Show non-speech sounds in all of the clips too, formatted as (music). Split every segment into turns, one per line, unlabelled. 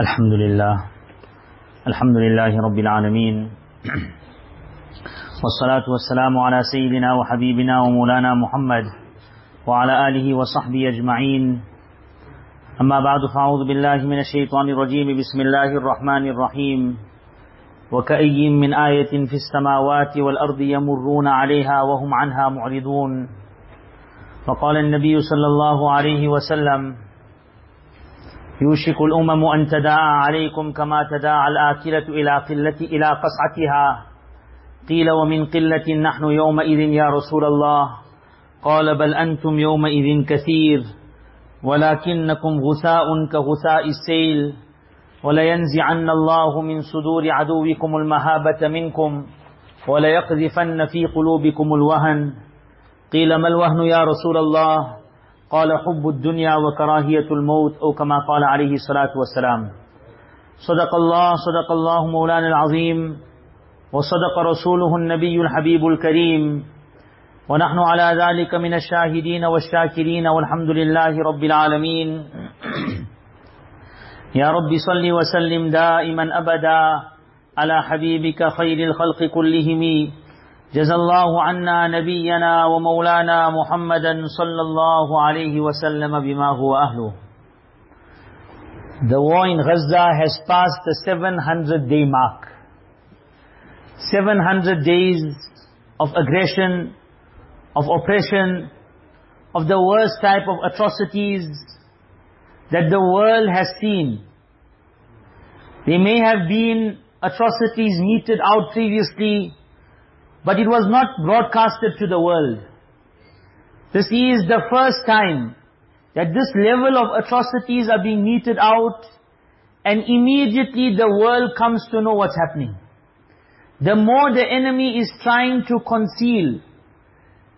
الحمد لله الحمد لله رب العالمين والصلاة والسلام على سيدنا وحبيبنا ومولانا محمد وعلى آله وصحبه أجمعين. أما بعد فأعوذ بالله من الشيطان الرجيم. بسم الله الرحمن الرحيم. وكأي من آية في السماوات والأرض يمرون عليها وهم عنها معرضون. فقال النبي صلى الله عليه وسلم يوشك الأمم أن تداعى عليكم كما تداعى الآكلة إلى قلة إلى قصعتها. قيل ومن قلة نحن يومئذ يا رسول الله. قال بل أنتم يومئذ كثير. ولكنكم غثاء كغثاء السيل. ولينزعن الله من صدور عدوكم المهابة منكم. وليقذفن في قلوبكم الوهن. قيل ما الوهن يا رسول الله؟ قال حب الدنيا وكراهية الموت أو كما قال عليه الصلاة والسلام. صدق الله صدق الله مولانا العظيم وصدق رسوله النبي الحبيب الكريم. ونحن على ذلك من الشاهدين والشاكرين والحمد لله رب العالمين. (clears throat) يا رب صل وسلم دائما أبدا على حبيبك خير الخلق كلهم. جزى الله عنا نبينا ومولانا محمدا صلى الله عليه وسلم بما هو أهله The war in Gaza has passed the 700 day mark. 700 days of aggression, of oppression, of the worst type of atrocities that the world has seen. They may have been atrocities meted out previously, but it was not broadcasted to the world. This is the first time that this level of atrocities are being meted out and immediately the world comes to know what's happening. The more the enemy is trying to conceal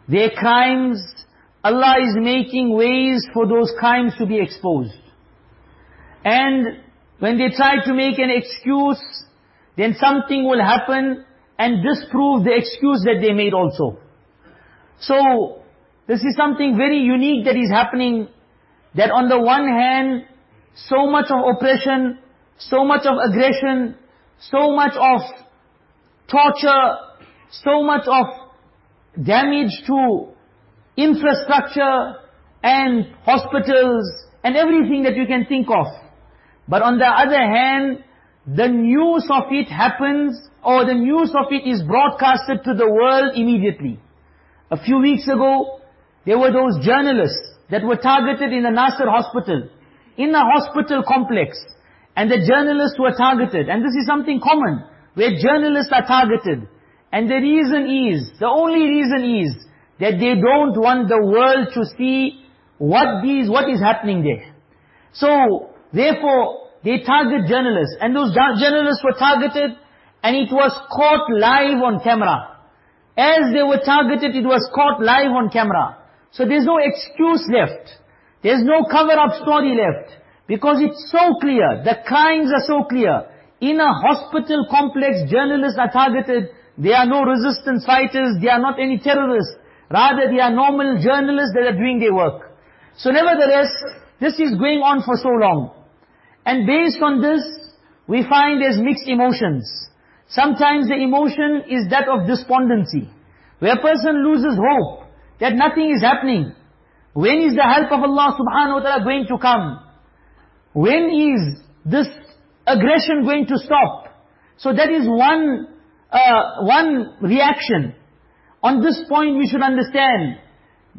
their crimes, Allah is making ways for those crimes to be exposed. And when they try to make an excuse, then something will happen and disprove the excuse that they made also. So, this is something very unique that is happening, that on the one hand, so much of oppression, so much of aggression, so much of torture, so much of damage to infrastructure and hospitals and everything that you can think of. But on the other hand, the news of it happens or the news of it is broadcasted to the world immediately. A few weeks ago, there were those journalists that were targeted in the Nasser hospital, in a hospital complex, and the journalists were targeted. And this is something common, where journalists are targeted. And the reason is, the only reason is, that they don't want the world to see what these, what is happening there. So, therefore, they target journalists. And those journalists were targeted, and it was caught live on camera. As they were targeted, it was caught live on camera. So there's no excuse left. There's no cover-up story left. Because it's so clear, the crimes are so clear. In a hospital complex, journalists are targeted. They are no resistance fighters, they are not any terrorists. Rather, they are normal journalists that are doing their work. So nevertheless, this is going on for so long. And based on this, we find there's mixed emotions. Sometimes the emotion is that of despondency, where a person loses hope that nothing is happening. When is the help of Allah subhanahu wa ta'ala going to come? When is this aggression going to stop? So that is one, uh, one reaction. On this point we should understand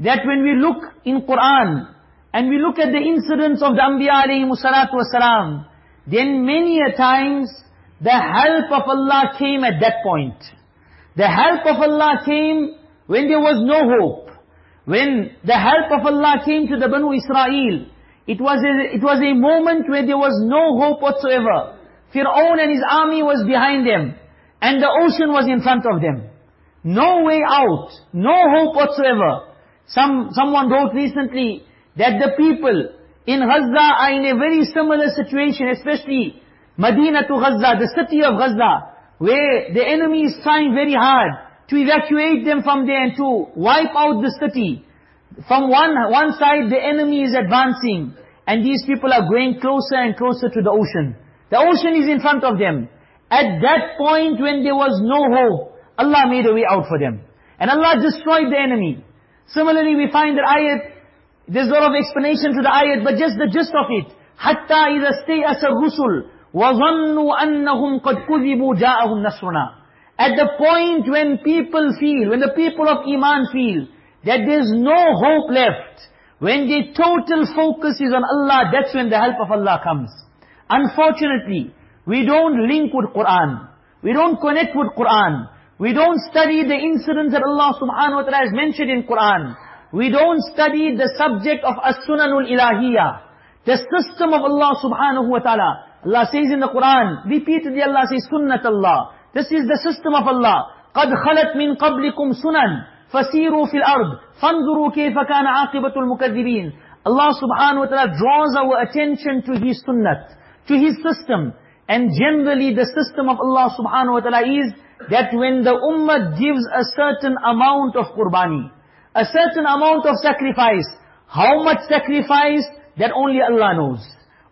that when we look in Qur'an, and we look at the incidents of the Anbiya alayhi salatu wasalam, then many a times, the help of Allah came at that point. The help of Allah came when there was no hope. When the help of Allah came to the Banu Israel, it was a, it was a moment where there was no hope whatsoever. Fir'aun and his army was behind them, and the ocean was in front of them. No way out, no hope whatsoever. Some, someone wrote recently that the people in Gaza are in a very similar situation, especially Medina to Gaza, the city of Gaza, where the enemy is trying very hard to evacuate them from there and to wipe out the city. From one, one side the enemy is advancing and these people are going closer and closer to the ocean. The ocean is in front of them. At that point when there was no hope, Allah made a way out for them. And Allah destroyed the enemy. Similarly, we find that ayat, there's a lot of explanation to the ayat, but just the gist of it. حَتَّى إِذَا اسْتَيْأَسَ الرُّسُلُ وَظَنُّوا أَنَّهُمْ قَدْ كُذِبُوا جَاءَهُمْ نَصْرُنَا At the point when people feel, when the people of Iman feel, that there's no hope left, when the total focus is on Allah, that's when the help of Allah comes. Unfortunately, we don't link with Qur'an. We don't connect with Qur'an. We don't study the incidents that Allah subhanahu wa ta'ala has mentioned in Qur'an. We don't study the subject of as-sunanul ilahiyah. The system of Allah subhanahu wa ta'ala. Allah says in the Qur'an, repeatedly Allah says, sunnat Allah. This is the system of Allah. قَدْ خَلَتْ مِن قَبْلِكُمْ سُنَنْ فَسِيرُوا فِي الْأَرْضِ فَانْظُرُوا كَيْفَ كَانَ عَاقِبَةُ الْمُكَذِّبِينَ Allah subhanahu wa ta'ala draws our attention to His sunnat to his system. And generally the system of Allah subhanahu wa ta'ala is that when the ummah gives a certain amount of qurbani, a certain amount of sacrifice, how much sacrifice, that only Allah knows.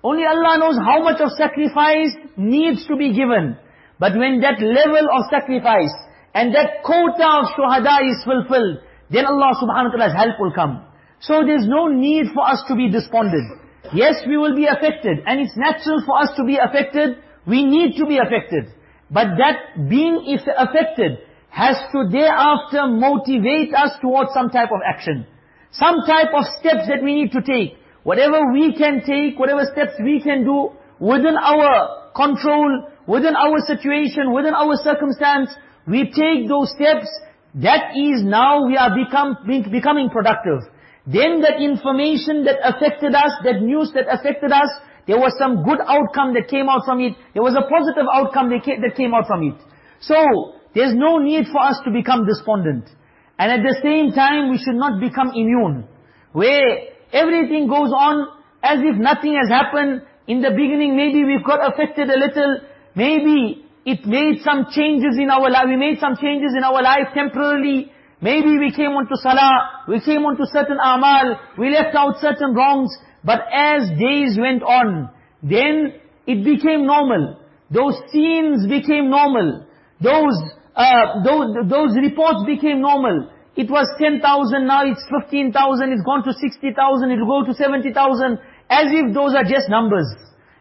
Only Allah knows how much of sacrifice needs to be given. But when that level of sacrifice and that quota of shuhada is fulfilled, then Allah subhanahu wa ta'ala's help will come. So there's no need for us to be despondent. Yes, we will be affected. And it's natural for us to be affected. We need to be affected. But that being affected has to thereafter motivate us towards some type of action. Some type of steps that we need to take. Whatever we can take, whatever steps we can do within our control, within our situation, within our circumstance, we take those steps. That is now we are become, becoming productive. Then that information that affected us, that news that affected us, there was some good outcome that came out from it. There was a positive outcome that came out from it. So, there's no need for us to become despondent. And at the same time, we should not become immune. Where everything goes on as if nothing has happened. In the beginning, maybe we got affected a little. Maybe it made some changes in our life. We made some changes in our life temporarily. Maybe we came onto salah, we came onto certain amal, we left out certain wrongs, but as days went on, then it became normal. Those scenes became normal. Those, uh, those, those reports became normal. It was 10,000, now it's 15,000, it's gone to 60,000, it'll go to 70,000, as if those are just numbers.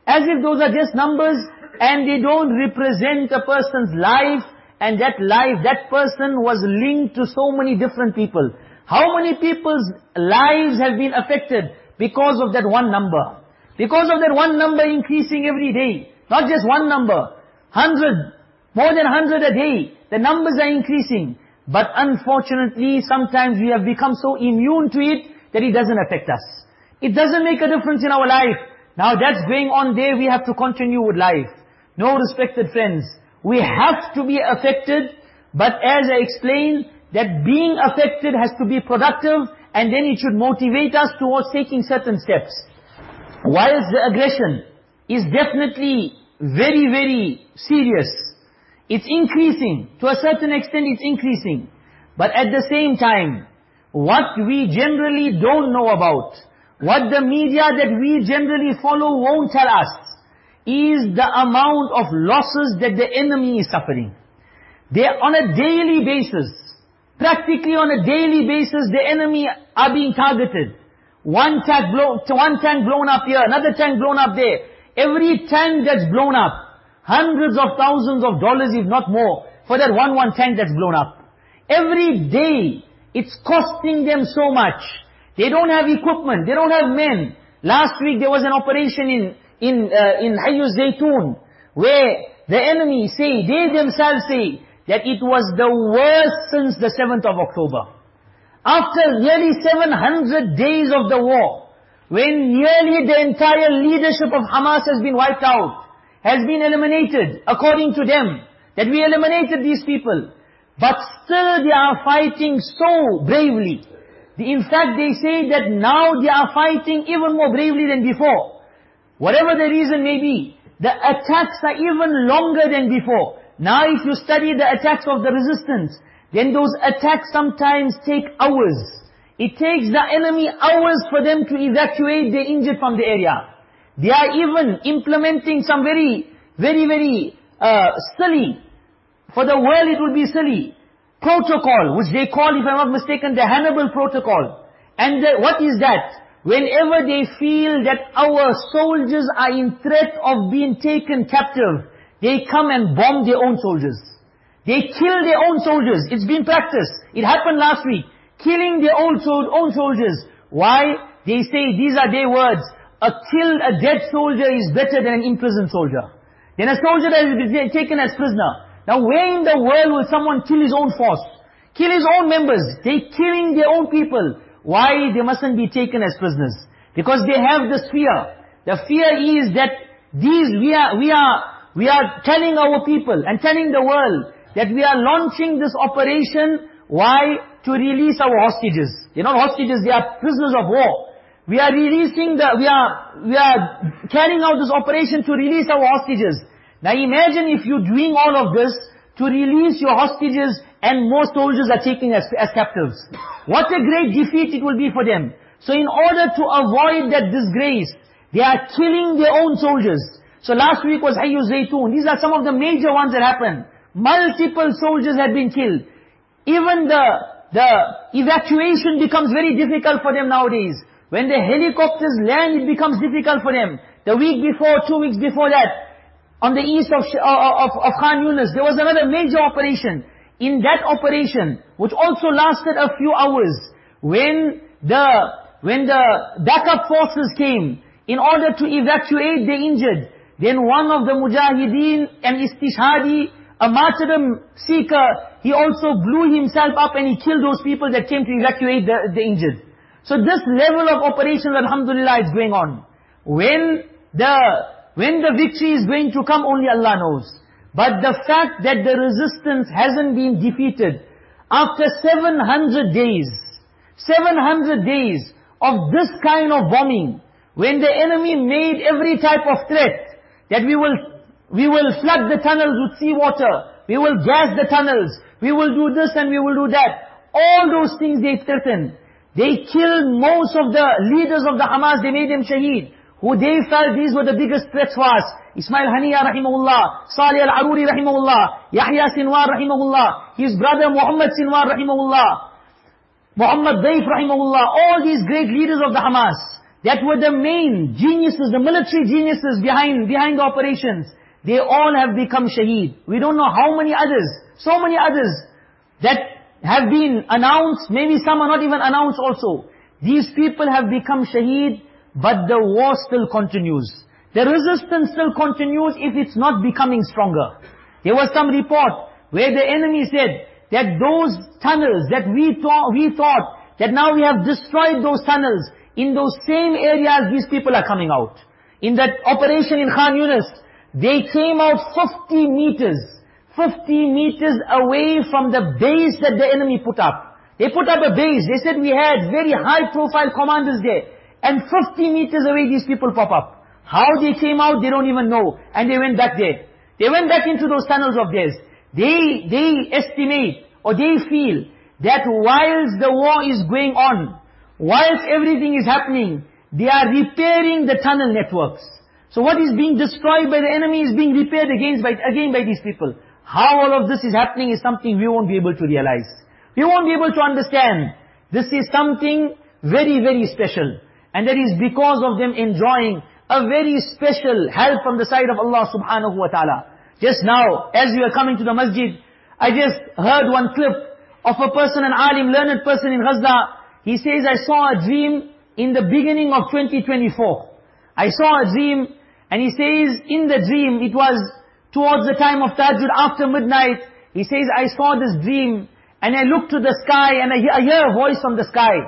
As if those are just numbers, and they don't represent a person's life, and that life, that person was linked to so many different people. How many people's lives have been affected because of that one number? Because of that one number increasing every day. Not just one number. Hundred, more than hundred a day. The numbers are increasing. But unfortunately, sometimes we have become so immune to it that it doesn't affect us. It doesn't make a difference in our life. Now that's going on there, we have to continue with life. No respected friends. We have to be affected, but as I explained, that being affected has to be productive, and then it should motivate us towards taking certain steps. Whilst the aggression is definitely very, very serious, it's increasing, to a certain extent it's increasing. But at the same time, what we generally don't know about, what the media that we generally follow won't tell us, is the amount of losses that the enemy is suffering. They are on a daily basis, practically on a daily basis, the enemy are being targeted. One tank, blown, one tank blown up here, another tank blown up there. Every tank that's blown up, hundreds of thousands of dollars if not more, for that one one tank that's blown up. Every day, it's costing them so much. They don't have equipment, they don't have men. Last week there was an operation in in, uh, in Hayyu Zaytun, where the enemy say, they themselves say, that it was the worst since the 7th of October. After nearly 700 days of the war, when nearly the entire leadership of Hamas has been wiped out, has been eliminated, according to them, that we eliminated these people, but still they are fighting so bravely. In fact, they say that now they are fighting even more bravely than before. Whatever the reason may be, the attacks are even longer than before. Now if you study the attacks of the resistance, then those attacks sometimes take hours. It takes the enemy hours for them to evacuate the injured from the area. They are even implementing some very, very, very uh, silly, for the world it will be silly, protocol, which they call, if I'm not mistaken, the Hannibal Protocol. And the, what is that? Whenever they feel that our soldiers are in threat of being taken captive, they come and bomb their own soldiers. They kill their own soldiers. It's been practiced. It happened last week. Killing their own, own soldiers. Why? They say, these are their words. A killed, a dead soldier is better than an imprisoned soldier. Than a soldier that is taken as prisoner. Now where in the world will someone kill his own force? Kill his own members. They killing their own people. Why they mustn't be taken as prisoners? Because they have this fear. The fear is that these, we are, we are, we are telling our people and telling the world that we are launching this operation. Why? To release our hostages. They're not hostages, they are prisoners of war. We are releasing the, we are, we are carrying out this operation to release our hostages. Now imagine if you're doing all of this to release your hostages and more soldiers are taken as, as captives. What a great defeat it will be for them. So in order to avoid that disgrace, they are killing their own soldiers. So last week was Hayyu Zaytun. These are some of the major ones that happened. Multiple soldiers had been killed. Even the, the evacuation becomes very difficult for them nowadays. When the helicopters land, it becomes difficult for them. The week before, two weeks before that, on the east of, uh, of, of Khan Yunis, there was another major operation. In that operation, which also lasted a few hours, when the, when the backup forces came, in order to evacuate the injured, then one of the mujahideen and istishhadi, a martyrdom seeker, he also blew himself up and he killed those people that came to evacuate the, the injured. So this level of operation, alhamdulillah, is going on. When the when the victory is going to come, only Allah knows. But the fact that the resistance hasn't been defeated, after 700 days, 700 days of this kind of bombing, when the enemy made every type of threat, that we will, we will flood the tunnels with seawater, we will gas the tunnels, we will do this and we will do that. All those things they threatened. They killed most of the leaders of the Hamas, they made them shaheed. Who they felt these were the biggest threats for us. Ismail Haniya rahimahullah, Salih al-Aruri rahimahullah, Yahya Sinwar rahimahullah, his brother Muhammad Sinwar rahimahullah, Muhammad Daif rahimahullah, all these great leaders of the Hamas, that were the main geniuses, the military geniuses behind, behind the operations, they all have become shaheed. We don't know how many others, so many others, that have been announced, maybe some are not even announced also. These people have become shaheed but the war still continues. The resistance still continues if it's not becoming stronger. There was some report where the enemy said that those tunnels that we thought, we thought that now we have destroyed those tunnels, in those same areas these people are coming out. In that operation in Khan Yunis, they came out 50 meters, 50 meters away from the base that the enemy put up. They put up a base. They said we had very high profile commanders there. And 50 meters away these people pop up. How they came out, they don't even know. And they went back there. They went back into those tunnels of theirs. They, they estimate, or they feel, that whilst the war is going on, whilst everything is happening, they are repairing the tunnel networks. So what is being destroyed by the enemy is being repaired against by, again by these people. How all of this is happening is something we won't be able to realize. We won't be able to understand. This is something very, very special. And that is because of them enjoying a very special help from the side of Allah subhanahu wa ta'ala. Just now, as we are coming to the masjid, I just heard one clip of a person, an alim, learned person in Gaza. He says, I saw a dream in the beginning of 2024. I saw a dream, and he says, in the dream, it was towards the time of tahajjud, after midnight. He says, I saw this dream, and I look to the sky, and I hear, I hear a voice from the sky.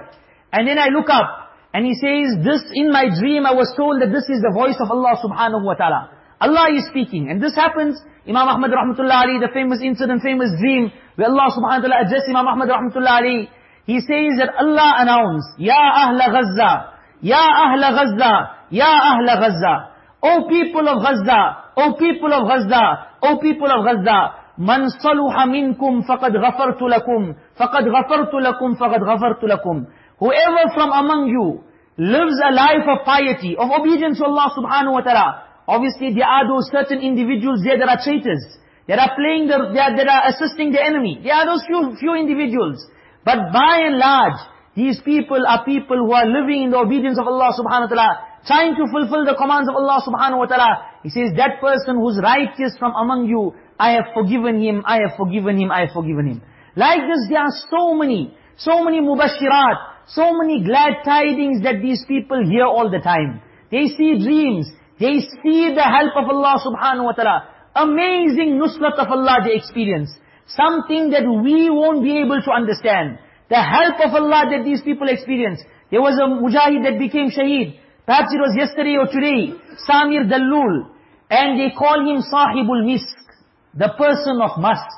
And then I look up, and he says, this in my dream I was told that this is the voice of Allah subhanahu wa ta'ala. Allah is speaking. And this happens, Imam Ahmad rahmatullah ali, the famous incident, famous dream, where Allah subhanahu wa ta'ala addressed Imam Ahmad rahmatullah ali. He says that Allah announced, Ya Ahla Gaza, Ya Ahla Gaza, Ya Ahla Gaza. O people of Gaza, O people of Gaza, O people of Gaza, من صلح منكم فقد غفرت لكم فقد غفرت لكم فقد غفرت لكم Whoever from among you lives a life of piety, of obedience to Allah subhanahu wa ta'ala. Obviously there are those certain individuals there that are traitors. That are playing the, that, that are assisting the enemy. There are those few, few individuals. But by and large, these people are people who are living in the obedience of Allah subhanahu wa ta'ala, trying to fulfill the commands of Allah subhanahu wa ta'ala. He says, that person who's righteous from among you, I have forgiven him, I have forgiven him, I have forgiven him. Like this, there are so many, so many mubashirat, so many glad tidings that these people hear all the time. They see dreams, they see the help of Allah subhanahu wa ta'ala. Amazing nusrat of Allah they experience. Something that we won't be able to understand. The help of Allah that these people experience. There was a mujahid that became shaheed. Perhaps it was yesterday or today. Samir Dallul. And they call him Sahibul Misk. The person of musk.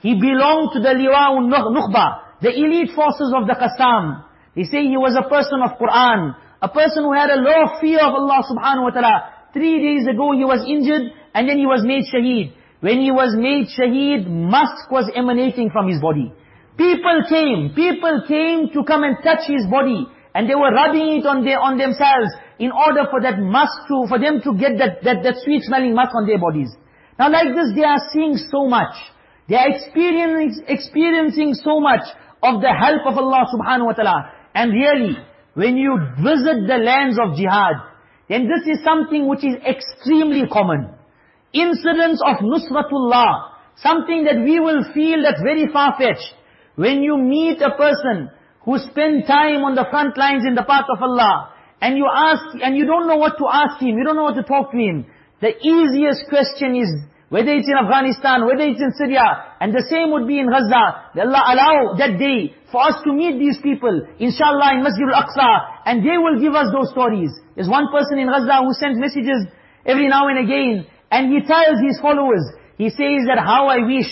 He belonged to the Liwa'un Nukhba. The elite forces of the Qassam. They say he was a person of Quran. A person who had a low fear of Allah subhanahu wa ta'ala. Three days ago he was injured and then he was made shaheed. When he was made shaheed, musk was emanating from his body. People came, people came to come and touch his body. And they were rubbing it on, their, on themselves in order for that musk to, for them to get that, that, that sweet smelling musk on their bodies. Now like this, they are seeing so much. They are experiencing, experiencing so much of the help of Allah subhanahu wa ta'ala. And really, when you visit the lands of jihad, then this is something which is extremely common incidents of Nusratullah, something that we will feel that's very far-fetched. When you meet a person who spend time on the front lines in the path of Allah, and you ask, and you don't know what to ask him, you don't know what to talk to him, the easiest question is, whether it's in Afghanistan, whether it's in Syria, and the same would be in Gaza, that Allah allow that day for us to meet these people, inshallah in Masjid al-Aqsa, and they will give us those stories. There's one person in Gaza who sends messages every now and again, and he tells his followers, he says that how I wish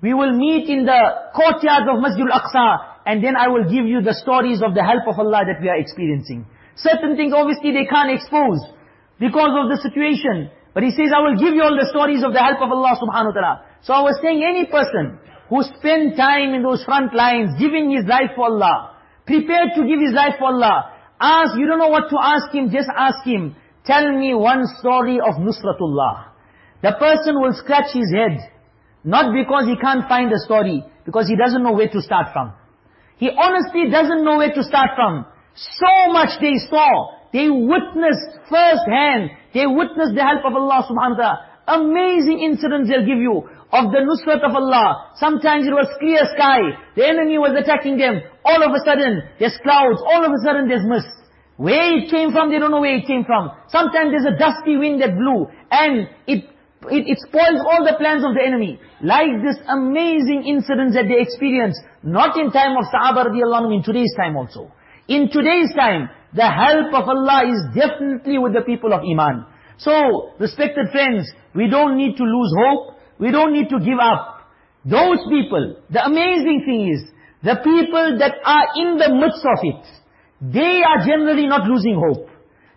we will meet in the courtyard of Masjid al-Aqsa and then I will give you the stories of the help of Allah that we are experiencing. Certain things obviously they can't expose because of the situation. But he says, I will give you all the stories of the help of Allah subhanahu wa ta'ala. So I was saying any person who spend time in those front lines, giving his life for Allah, prepared to give his life for Allah, ask, you don't know what to ask him, just ask him, tell me one story of Nusratullah. The person will scratch his head. Not because he can't find a story, because he doesn't know where to start from. He honestly doesn't know where to start from. So much they saw. They witnessed firsthand. They witnessed the help of Allah subhanahu wa ta'ala. Amazing incidents they'll give you of the nusrat of Allah. Sometimes it was clear sky. The enemy was attacking them. All of a sudden, there's clouds. All of a sudden, there's mist. Where it came from, they don't know where it came from. Sometimes there's a dusty wind that blew. And it it, it spoils all the plans of the enemy. Like this amazing incidents that they experience, not in time of Sahaba radiallahu in today's time also. In today's time, the help of Allah is definitely with the people of Iman. So, respected friends, we don't need to lose hope. We don't need to give up. Those people, the amazing thing is, the people that are in the midst of it, they are generally not losing hope.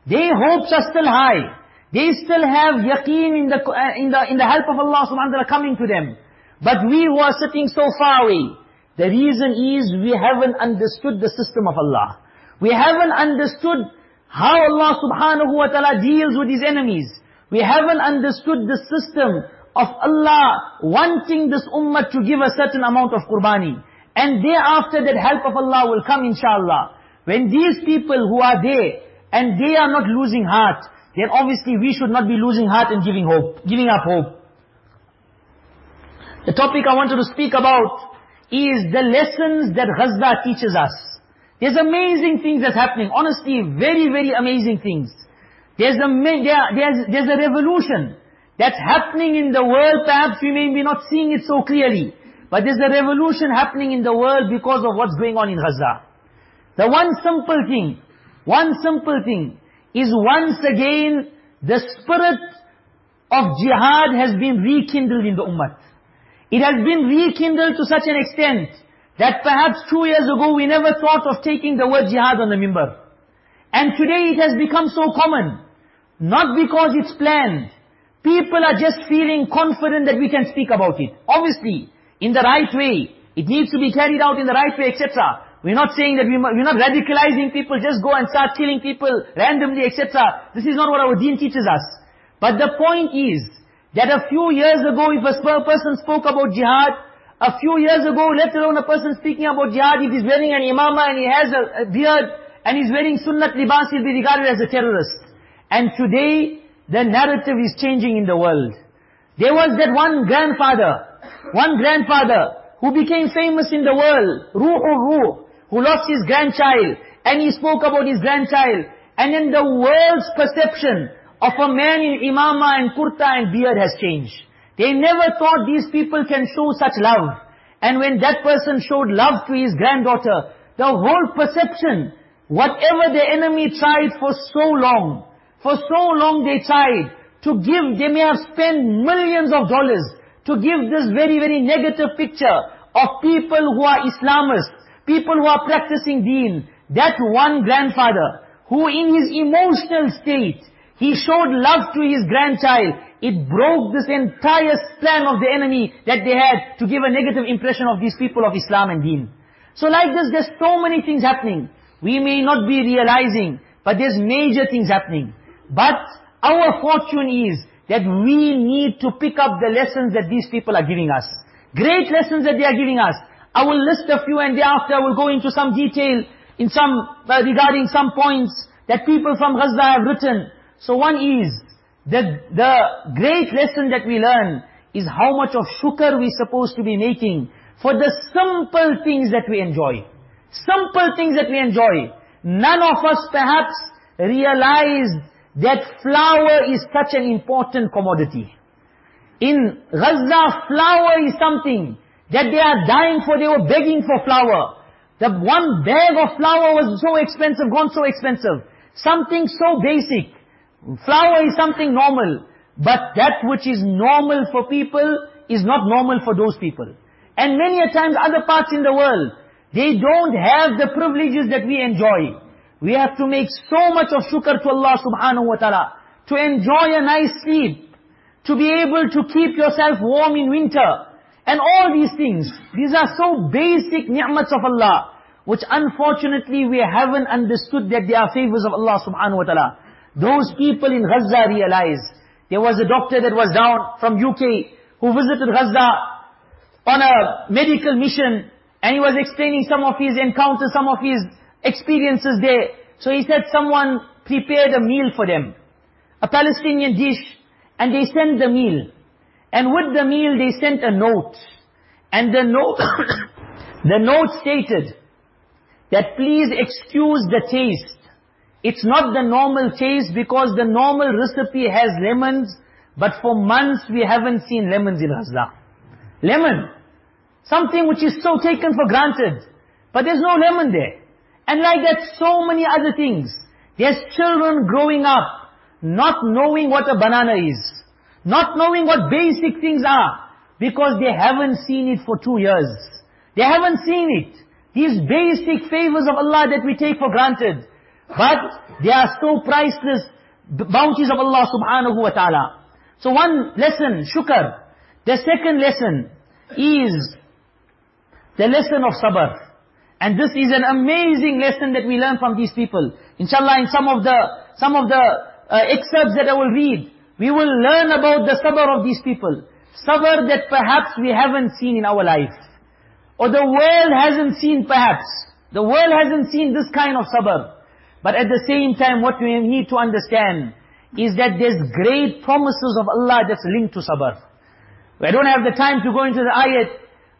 Their hopes are still high. They still have yaqeen in the, uh, in the, in the help of Allah subhanahu wa ta'ala coming to them. But we who are sitting so far away, the reason is we haven't understood the system of Allah. We haven't understood how Allah subhanahu wa ta'ala deals with His enemies. We haven't understood the system of Allah wanting this ummah to give a certain amount of qurbani. And thereafter that help of Allah will come inshallah. When these people who are there, and they are not losing heart, then obviously we should not be losing heart and giving hope, giving up hope. The topic I wanted to speak about is the lessons that Gaza teaches us. There's amazing things that's happening. Honestly, very, very amazing things. There's a, there, there's, there's a revolution that's happening in the world. Perhaps we may be not seeing it so clearly. But there's a revolution happening in the world because of what's going on in Gaza. The one simple thing, one simple thing is once again the spirit of jihad has been rekindled in the ummah. It has been rekindled to such an extent that perhaps two years ago we never thought of taking the word jihad on the mimbar. And today it has become so common. Not because it's planned. People are just feeling confident that we can speak about it. Obviously, in the right way. It needs to be carried out in the right way, etc. We're not saying that we, we're not radicalizing people, just go and start killing people randomly, etc. This is not what our deen teaches us. But the point is, that a few years ago, if a person spoke about jihad, a few years ago, let alone a person speaking about jihad, if he's wearing an imama and he has a, a beard, and he's wearing sunnat libas, he'll be regarded as a terrorist. And today, the narrative is changing in the world. There was that one grandfather, one grandfather, who became famous in the world, Ruhul Ruh, who lost his grandchild, and he spoke about his grandchild, and in the world's perception of a man in imama and kurta and beard has changed. They never thought these people can show such love. And when that person showed love to his granddaughter, the whole perception, whatever the enemy tried for so long, for so long they tried to give, they may have spent millions of dollars to give this very, very negative picture of people who are Islamists, people who are practicing deen, that one grandfather who in his emotional state, he showed love to his grandchild. It broke this entire plan of the enemy that they had to give a negative impression of these people of Islam and deen. So like this, there's so many things happening. We may not be realizing, but there's major things happening. But our fortune is that we need to pick up the lessons that these people are giving us. Great lessons that they are giving us. I will list a few and thereafter I will go into some detail in some, uh, regarding some points that people from Gaza have written. So one is, the, the great lesson that we learn is how much of shukr we're supposed to be making for the simple things that we enjoy. Simple things that we enjoy. None of us perhaps realize that flour is such an important commodity. In Gaza, flour is something that they are dying for, they were begging for flour. The one bag of flour was so expensive, gone so expensive. Something so basic. Flour is something normal. But that which is normal for people is not normal for those people. And many a times other parts in the world, they don't have the privileges that we enjoy. We have to make so much of shukr to Allah subhanahu wa ta'ala. To enjoy a nice sleep to be able to keep yourself warm in winter, and all these things. These are so basic ni'mats of Allah, which unfortunately we haven't understood that they are favors of Allah subhanahu wa ta'ala. Those people in Gaza realized, there was a doctor that was down from UK, who visited Gaza on a medical mission, and he was explaining some of his encounters, some of his experiences there. So he said someone prepared a meal for them. A Palestinian dish, and they sent the meal. And with the meal they sent a note. And the note, (coughs) the note stated that please excuse the taste. It's not the normal taste because the normal recipe has lemons, but for months we haven't seen lemons in Gaza. Lemon. Something which is so taken for granted. But there's no lemon there. And like that, so many other things. There's children growing up not knowing what a banana is, not knowing what basic things are, because they haven't seen it for two years. They haven't seen it. These basic favors of Allah that we take for granted. But they are so priceless bounties of Allah subhanahu wa ta'ala. So one lesson, shukr. The second lesson is the lesson of sabr. And this is an amazing lesson that we learn from these people. Inshallah, in some of the, some of the uh, excerpts that I will read, we will learn about the sabr of these people. Sabr that perhaps we haven't seen in our life. Or the world hasn't seen perhaps. The world hasn't seen this kind of sabr. But at the same time, what we need to understand is that there's great promises of Allah that's linked to sabr. I don't have the time to go into the ayat,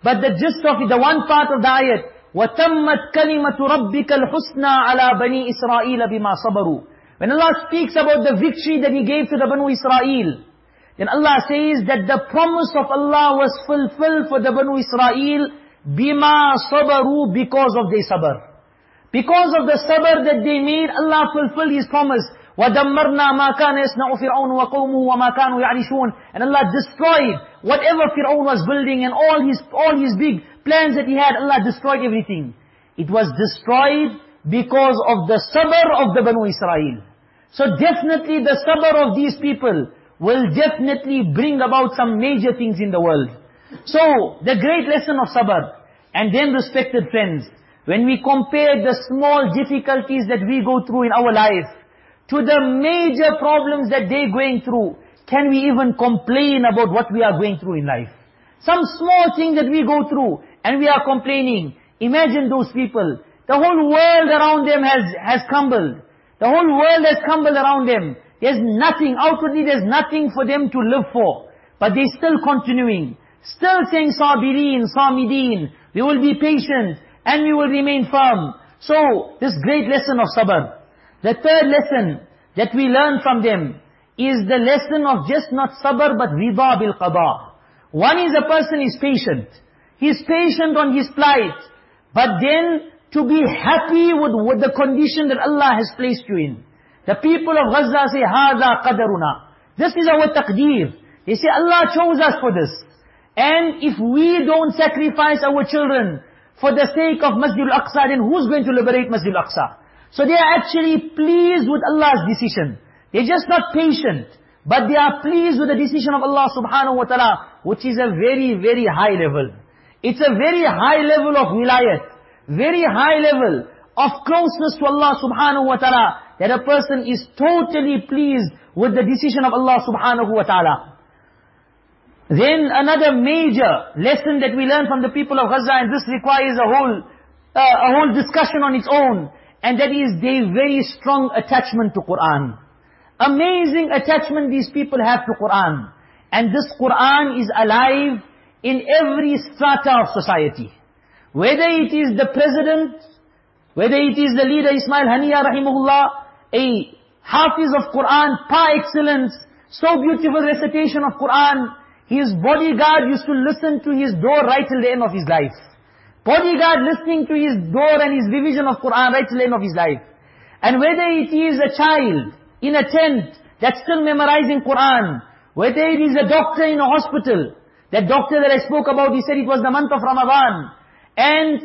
but the gist of it, the one part of the ayat, وَتَمَّتْ كَلِمَةُ رَبِّكَ الْحُسْنَى عَلَى بَنِي إِسْرَائِيلَ بِمَا صَبَرُوا when Allah speaks about the victory that He gave to the Banu Israel, then Allah says that the promise of Allah was fulfilled for the Banu Israel bima sabaru because of their sabr. Because of the sabr that they made, Allah fulfilled His promise. وَدَمَّرْنَا مَا كَانَ يَسْنَعُ فِرْعَوْنُ وَقَوْمُهُ وَمَا كَانُوا يَعْرِشُونَ And Allah destroyed whatever Fir'aun was building and all his, all his big plans that he had, Allah destroyed everything. It was destroyed because of the sabr of the Banu Israel. So definitely the sabr of these people will definitely bring about some major things in the world. So, the great lesson of sabr. And then respected friends, when we compare the small difficulties that we go through in our life, to the major problems that they're going through, can we even complain about what we are going through in life? Some small thing that we go through, and we are complaining. Imagine those people. The whole world around them has, has crumbled. The whole world has crumbled around them. There's nothing, outwardly there's nothing for them to live for. But they're still continuing. Still saying sabirin, samidin. We will be patient and we will remain firm. So, this great lesson of sabr. The third lesson that we learn from them is the lesson of just not sabr but rida bil qada. One is a person is patient. He is patient on his plight. But then to be happy with, with the condition that Allah has placed you in. The people of Gaza say, هَذَا قَدَرُنَا This is our taqdeer. They say, Allah chose us for this. And if we don't sacrifice our children for the sake of Masjid al-Aqsa, then who's going to liberate Masjid al-Aqsa? So they are actually pleased with Allah's decision. They're just not patient. But they are pleased with the decision of Allah subhanahu wa ta'ala, which is a very, very high level. It's a very high level of wilayat very high level of closeness to Allah subhanahu wa ta'ala, that a person is totally pleased with the decision of Allah subhanahu wa ta'ala. Then another major lesson that we learn from the people of Gaza, and this requires a whole, uh, a whole discussion on its own, and that is their very strong attachment to Qur'an. Amazing attachment these people have to Qur'an. And this Qur'an is alive in every strata of society. Whether it is the president, whether it is the leader Ismail Haniya rahimahullah, a hafiz of Quran par excellence, so beautiful recitation of Quran, his bodyguard used to listen to his door right till the end of his life. Bodyguard listening to his door and his revision of Quran right till the end of his life. And whether it is a child in a tent that's still memorizing Quran, whether it is a doctor in a hospital, that doctor that I spoke about, he said it was the month of Ramadan. And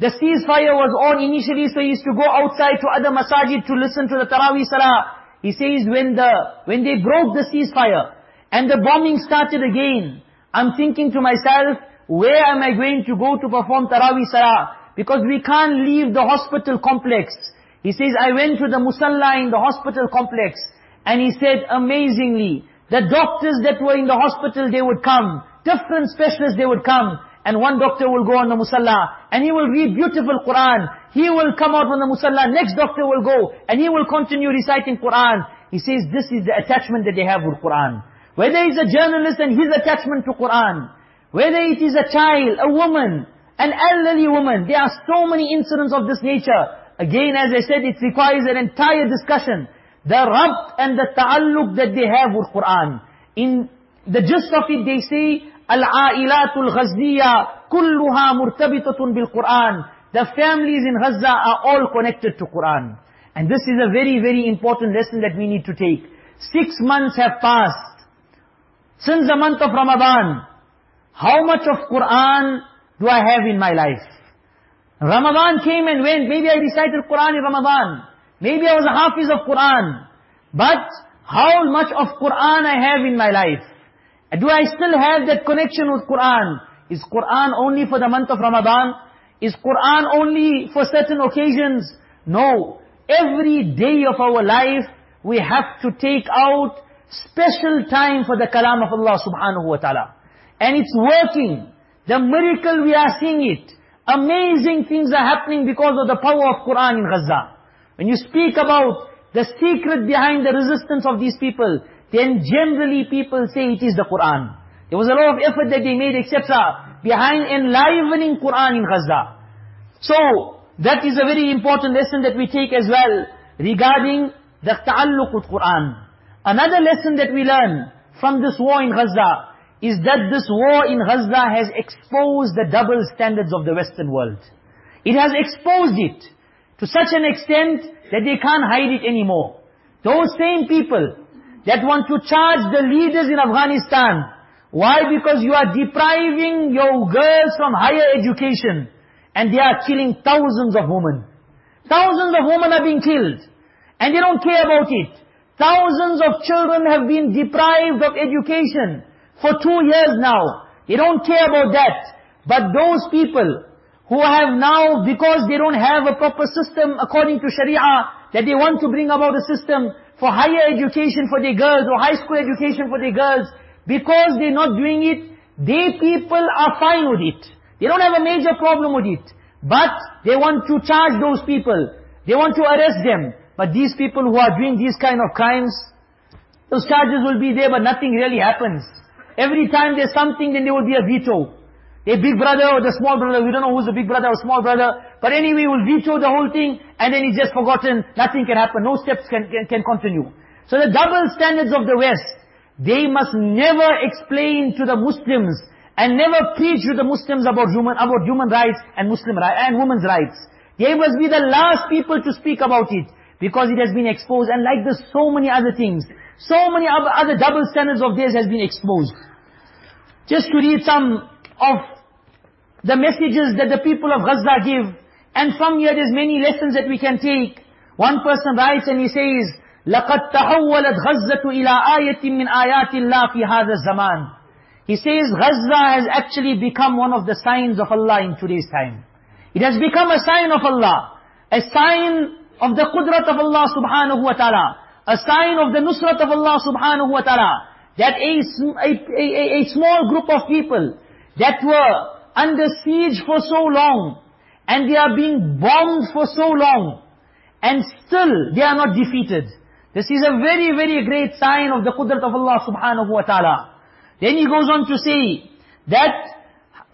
the ceasefire was on initially, so he used to go outside to other masajid to listen to the Taraweeh Salah. He says when the, when they broke the ceasefire, and the bombing started again, I'm thinking to myself, where am I going to go to perform Taraweeh Salah? Because we can't leave the hospital complex. He says, I went to the musalla in the hospital complex, and he said, amazingly, the doctors that were in the hospital, they would come. Different specialists, they would come. And one doctor will go on the musalla, and he will read beautiful Quran. He will come out from the musalla, next doctor will go, and he will continue reciting Quran. He says this is the attachment that they have with Quran. Whether it's a journalist and his attachment to Quran. Whether it is a child, a woman, an elderly woman. There are so many incidents of this nature. Again, as I said, it requires an entire discussion. The rabt and the ta'alluq that they have with Quran. In the gist of it, they say, al-‘a’ilatul Ghaziyah kulluha murtabitatun bil-Quran. The families in Gaza are all connected to Quran. And this is a very, very important lesson that we need to take. Six months have passed. Since the month of Ramadan, how much of Quran do I have in my life? Ramadan came and went. Maybe I recited Quran in Ramadan. Maybe I was a hafiz of Quran. But how much of Quran I have in my life? Do I still have that connection with Quran? Is Quran only for the month of Ramadan? Is Quran only for certain occasions? No. Every day of our life, we have to take out special time for the kalam of Allah subhanahu wa ta'ala. And it's working. The miracle, we are seeing it. Amazing things are happening because of the power of Quran in Gaza. When you speak about the secret behind the resistance of these people, then generally people say it is the Quran. There was a lot of effort that they made, etc. behind enlivening Quran in Gaza. So, that is a very important lesson that we take as well regarding the ta'alluq with Quran. Another lesson that we learn from this war in Gaza is that this war in Gaza has exposed the double standards of the Western world. It has exposed it to such an extent that they can't hide it anymore. Those same people that want to charge the leaders in Afghanistan. Why? Because you are depriving your girls from higher education. And they are killing thousands of women. Thousands of women are being killed. And they don't care about it. Thousands of children have been deprived of education for two years now. They don't care about that. But those people who have now, because they don't have a proper system according to Sharia, that they want to bring about a system for higher education for their girls or high school education for their girls, because they're not doing it, they people are fine with it. They don't have a major problem with it. But they want to charge those people. They want to arrest them. But these people who are doing these kind of crimes, those charges will be there but nothing really happens. Every time there's something then there will be a veto. A big brother or the small brother, we don't know who's the big brother or small brother, but anyway will veto the whole thing and then it's just forgotten, nothing can happen, no steps can, can, can continue. So the double standards of the West, they must never explain to the Muslims and never preach to the Muslims about human, about human rights and Muslim rights and women's rights. They must be the last people to speak about it because it has been exposed and like this so many other things. So many other double standards of theirs has been exposed. Just to read some of the messages that the people of Gaza give. And from here there's many lessons that we can take. One person writes and he says, لَقَدْ تَحَوَّلَتْ غَزَّةُ إِلَىٰ آيَةٍ مِّنْ آيَاتِ اللَّهِ فِي هَذَا الزَّمَانِ He says Gaza has actually become one of the signs of Allah in today's time. It has become a sign of Allah. A sign of the qudrat of Allah subhanahu wa ta'ala. A sign of the nusrat of Allah subhanahu wa ta'ala. That a, a, a, a small group of people that were under siege for so long, and they are being bombed for so long, and still they are not defeated. This is a very, very great sign of the qudrat of Allah subhanahu wa ta'ala. Then he goes on to say that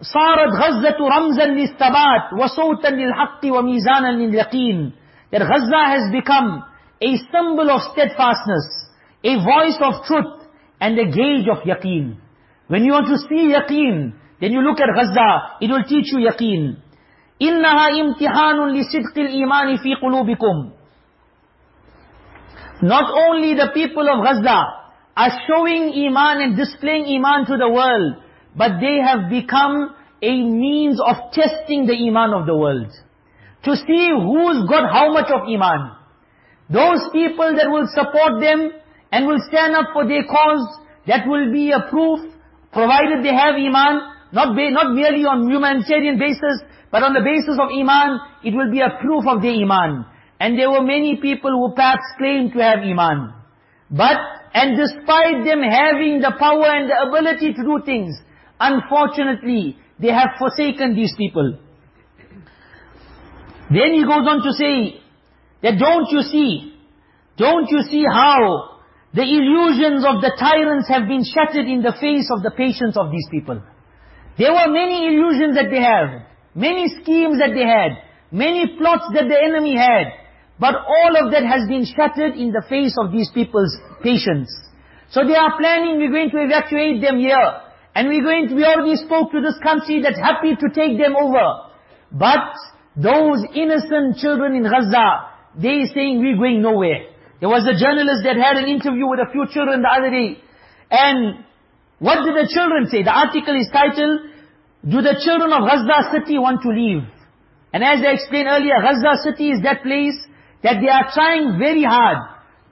صارت غزة رمزا للثبات وصوتا للحق وميزانا لليقين that Gaza has become a symbol of steadfastness, a voice of truth, and a gauge of yaqeen. When you want to see yaqeen, then you look at Gaza, it will teach you yaqeen. إِنَّهَا إِمْتِحَانٌ لِصِدْقِ الْإِيمَانِ فِي قُلُوبِكُمْ Not only the people of Gaza are showing iman and displaying iman to the world, but they have become a means of testing the iman of the world. To see who's got how much of iman. Those people that will support them and will stand up for their cause, that will be a proof, provided they have iman, not, not merely on humanitarian basis, but on the basis of iman, it will be a proof of their iman. And there were many people who perhaps claimed to have iman. But, and despite them having the power and the ability to do things, unfortunately, they have forsaken these people. Then he goes on to say, that don't you see, don't you see how the illusions of the tyrants have been shattered in the face of the patience of these people. There were many illusions that they have, many schemes that they had, many plots that the enemy had, but all of that has been shattered in the face of these people's patience. So they are planning, we're going to evacuate them here, and we're going to, we already spoke to this country that's happy to take them over. But those innocent children in Gaza, they saying we're going nowhere. There was a journalist that had an interview with a few children the other day, and what did the children say? The article is titled, Do the children of Gaza city want to leave? And as I explained earlier, Gaza city is that place that they are trying very hard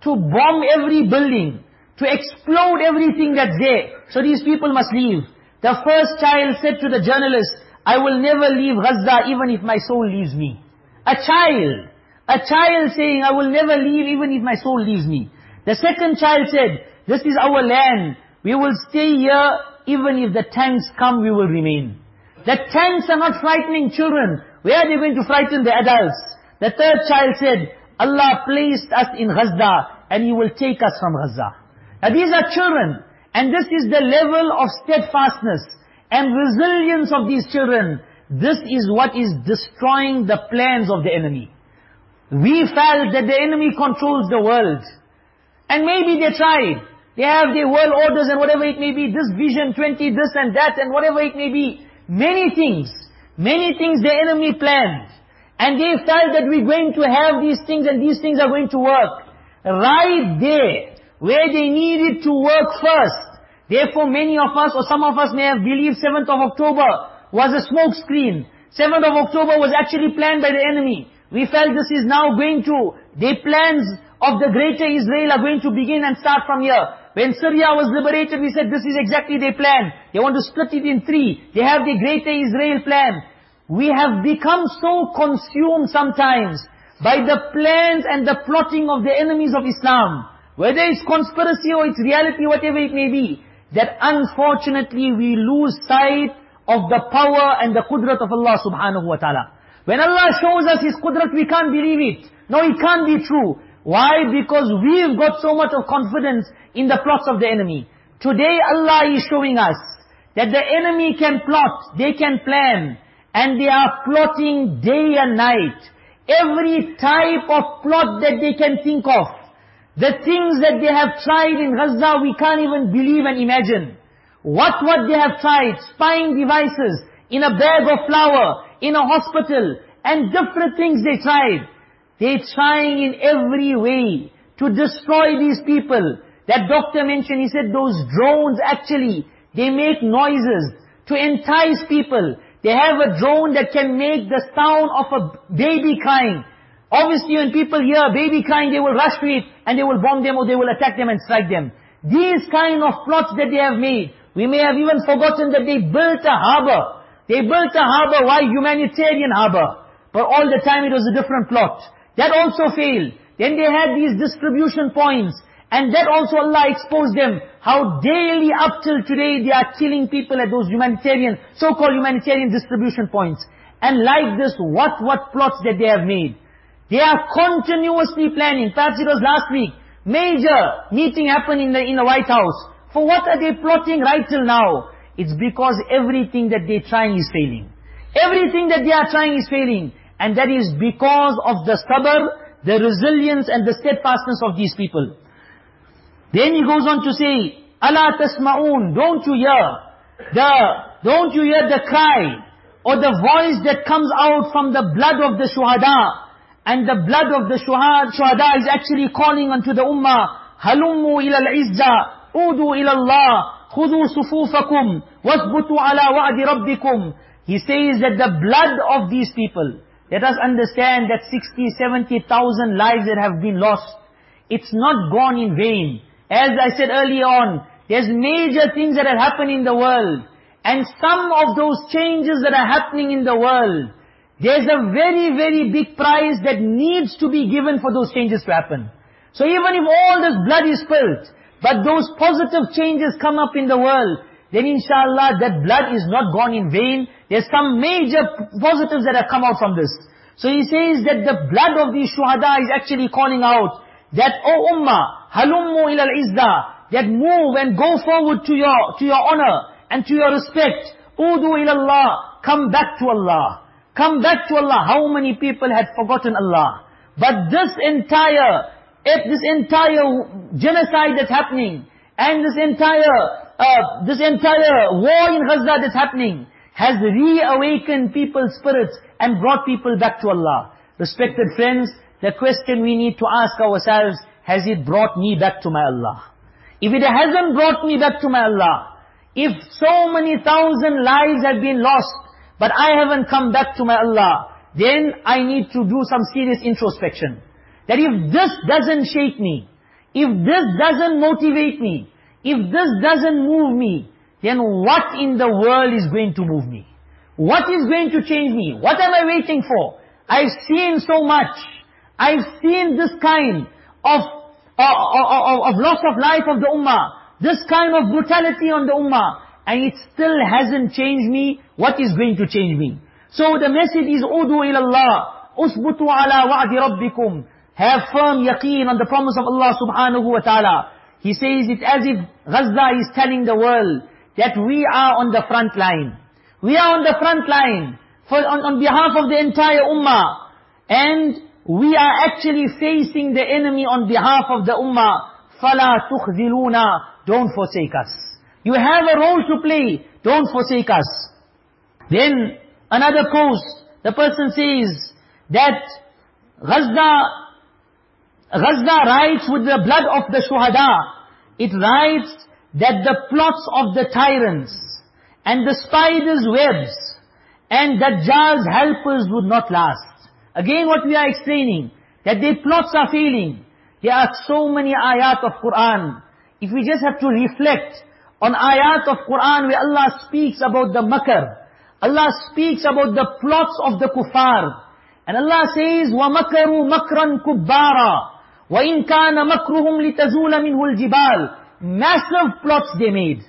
to bomb every building, to explode everything that's there. So these people must leave. The first child said to the journalist, I will never leave Gaza even if my soul leaves me. A child. A child saying, I will never leave even if my soul leaves me. The second child said, this is our land. We will stay here, even if the tanks come, we will remain. The tanks are not frightening children. Where are they going to frighten the adults? The third child said, Allah placed us in Gaza, and He will take us from Gaza. Now these are children, and this is the level of steadfastness and resilience of these children. This is what is destroying the plans of the enemy. We felt that the enemy controls the world. And maybe they tried. They have their world orders and whatever it may be, this vision 20, this and that and whatever it may be. Many things, many things the enemy planned. And they felt that we're going to have these things and these things are going to work. Right there, where they needed to work first. Therefore many of us, or some of us may have believed 7th of October was a smoke screen. 7th of October was actually planned by the enemy. We felt this is now going to, their plans of the greater Israel are going to begin and start from here. When Syria was liberated, we said this is exactly their plan. They want to split it in three. They have the greater Israel plan. we have become so consumed sometimes by the plans and the plotting of the enemies of Islam, whether it's conspiracy or it's reality, whatever it may be, that unfortunately we lose sight of the power and the qudrat of Allah subhanahu wa ta'ala. When Allah shows us His qudrat, we can't believe it. No, it can't be true. Why? Because we've got so much of confidence in the plots of the enemy. Today Allah is showing us that the enemy can plot, they can plan, and they are plotting day and night. Every type of plot that they can think of. The things that they have tried in Gaza, we can't even believe and imagine. What what they have tried, spying devices, in a bag of flour, in a hospital, and different things they tried. They're trying in every way to destroy these people. That doctor mentioned, he said those drones actually, they make noises to entice people. They have a drone that can make the sound of a baby crying. Obviously when people hear a baby crying, they will rush to it and they will bomb them or they will attack them and strike them. These kind of plots that they have made, we may have even forgotten that they built a harbor. They built a harbor, why humanitarian harbor? But all the time it was a different plot. That also failed. Then they had these distribution points. And that also Allah exposed them. How daily up till today they are killing people at those humanitarian, so-called humanitarian distribution points. And like this, what, what plots that they have made. They are continuously planning. Perhaps it was last week. Major meeting happened in the, in the White House. For what are they plotting right till now? It's because everything that they're trying is failing. Everything that they are trying is failing. And that is because of the sabr, the resilience and the steadfastness of these people. Then he goes on to say, Allah tasma'un, don't you hear the, don't you hear the cry or the voice that comes out from the blood of the shuhada and the blood of the shuhada is actually calling unto the ummah, halummu ila al-izza, udu ila Allah, خذوا صفوفكم واثبتوا على وعد ربكم He says that the blood of these people, let us understand that 60, 70,000 lives that have been lost, it's not gone in vain. As I said earlier on, there's major things that have happened in the world. And some of those changes that are happening in the world, there's a very, very big price that needs to be given for those changes to happen. So even if all this blood is spilled, but those positive changes come up in the world, then inshallah that blood is not gone in vain. There's some major positives that have come out from this. So he says that the blood of these shuhada is actually calling out that, O oh ummah, halummu ila al-izza, that move and go forward to your, to your honor and to your respect. Udu ila Allah, come back to Allah. Come back to Allah. How many people had forgotten Allah? But this entire, this entire genocide that's happening, and this entire uh, this entire war in Gaza that's happening has reawakened people's spirits and brought people back to Allah. Respected friends, the question we need to ask ourselves, has it brought me back to my Allah? If it hasn't brought me back to my Allah, if so many thousand lives have been lost, but I haven't come back to my Allah, then I need to do some serious introspection. That if this doesn't shake me, if this doesn't motivate me, if this doesn't move me, then what in the world is going to move me? What is going to change me? What am I waiting for? I've seen so much. I've seen this kind of, uh, of, of loss of life of the ummah. This kind of brutality on the ummah And it still hasn't changed me. What is going to change me? So the message is, Udu ilallah. Usbutu ala wa'di rabbikum. Have firm yaqeen on the promise of Allah subhanahu wa ta'ala. He says it as if Gaza is telling the world that we are on the front line. We are on the front line for, on, on behalf of the entire ummah. And we are actually facing the enemy on behalf of the ummah. فَلَا تُخْذِلُونَ Don't forsake us. You have a role to play. Don't forsake us. Then another post, the person says that Gaza Gaza writes with the blood of the shuhada. It writes that the plots of the tyrants and the spider's webs and Dajjal's helpers would not last. Again what we are explaining, that their plots are failing. There are so many ayat of Qur'an. If we just have to reflect on ayat of Qur'an where Allah speaks about the makr, Allah speaks about the plots of the kuffar. And Allah says, وَمَكَرُوا مَكْرًا كُبَّارًا وَإِن كَانَ مَكْرُهُمْ لِتَزُولَ مِنْهُ الْجِبَالِ Massive plots they made.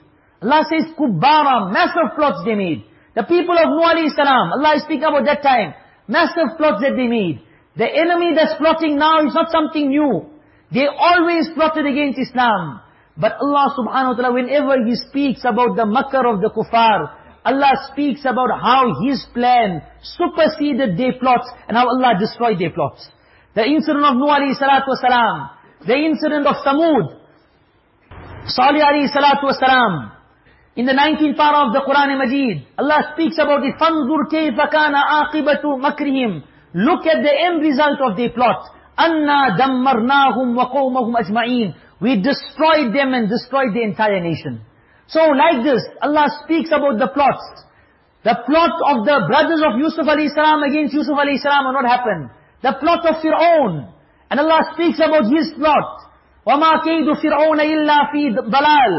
Allah says, kubbara, massive plots they made. The people of Nuh alayhi salam, Allah is speaking about that time. Massive plots that they made. The enemy that's plotting now is not something new. They always plotted against Islam. But Allah subhanahu wa ta'ala, whenever He speaks about the makar of the kuffar, Allah speaks about how His plan superseded their plots and how Allah destroyed their plots. The incident of Nuh alayhi salatu wasalam, the incident of Samud, Salih alayhi salatu wasalam, in the 19th para of the Quran Majid, Allah speaks about it, فَانْظُرْ كَيْفَ كَانَ عَاقِبَةُ مَكْرِهِمْ Look at the end result of their plot. أَنَّا دَمَّرْنَاهُمْ وَقَوْمَهُمْ أَجْمَعِينَ We destroyed them and destroyed the entire nation. So like this, Allah speaks about the plots. The plot of the brothers of Yusuf alayhi salam against Yusuf alayhi salam will not happen. The plot of Fir'aun. And Allah speaks about his plot. وَمَا كَيْدُ فِرْعَوْنَ إِلَّا فِي ضَلَالٍ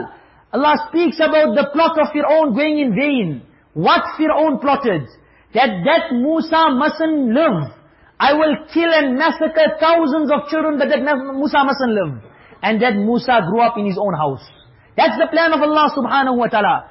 Allah speaks about the plot of Fir'aun going in vain. What Fir'aun plotted? That that Musa mustn't live. I will kill and massacre thousands of children, but that Musa mustn't live. And that Musa grew up in his own house. That's the plan of Allah subhanahu wa ta'ala.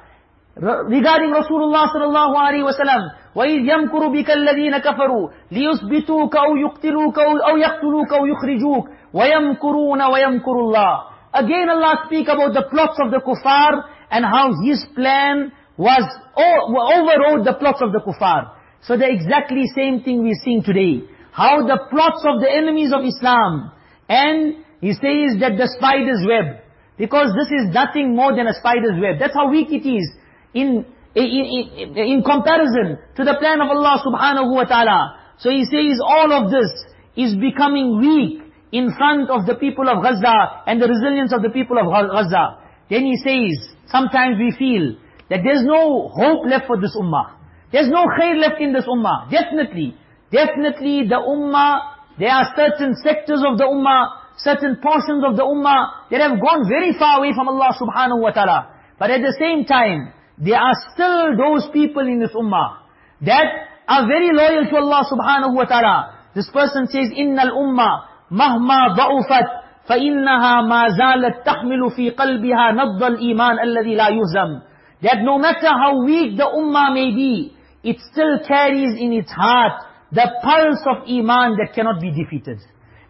Regarding Rasulullah sallallahu alaihi wasallam, وَإِذْ يَمْكُرُ بِكَ الَّذِينَ كَفَرُوا لِيُثْبِتُوكَ أَوْ يُقْتِلُوكَ أَوْ يَقْتُلُوكَ أَوْ يُخْرِجُوكَ وَيَمْكُرُونَ وَيَمْكُرُ اللَّهِ Again Allah speak about the plots of the kuffar and how his plan was overrode the plots of the kuffar. So the exactly same thing we're seeing today. How the plots of the enemies of Islam. And he says that the spider's web. Because this is nothing more than a spider's web. That's how weak it is in, in, in, in comparison to the plan of Allah subhanahu wa ta'ala. So he says all of this is becoming weak in front of the people of Gaza and the resilience of the people of Gaza. Then he says, sometimes we feel that there's no hope left for this ummah. There's no khair left in this ummah. Definitely. Definitely the ummah, there are certain sectors of the ummah, certain portions of the ummah that have gone very far away from Allah subhanahu wa ta'ala. But at the same time, there are still those people in this ummah that are very loyal to Allah subhanahu wa ta'ala. This person says, إِنَّ الْأُمَّةِ مهما ضعفت فإنها ما زالت تحمل في قلبها نبض الإيمان الذي لا يهزم that no matter how weak the ummah may be it still carries in its heart the pulse of iman that cannot be defeated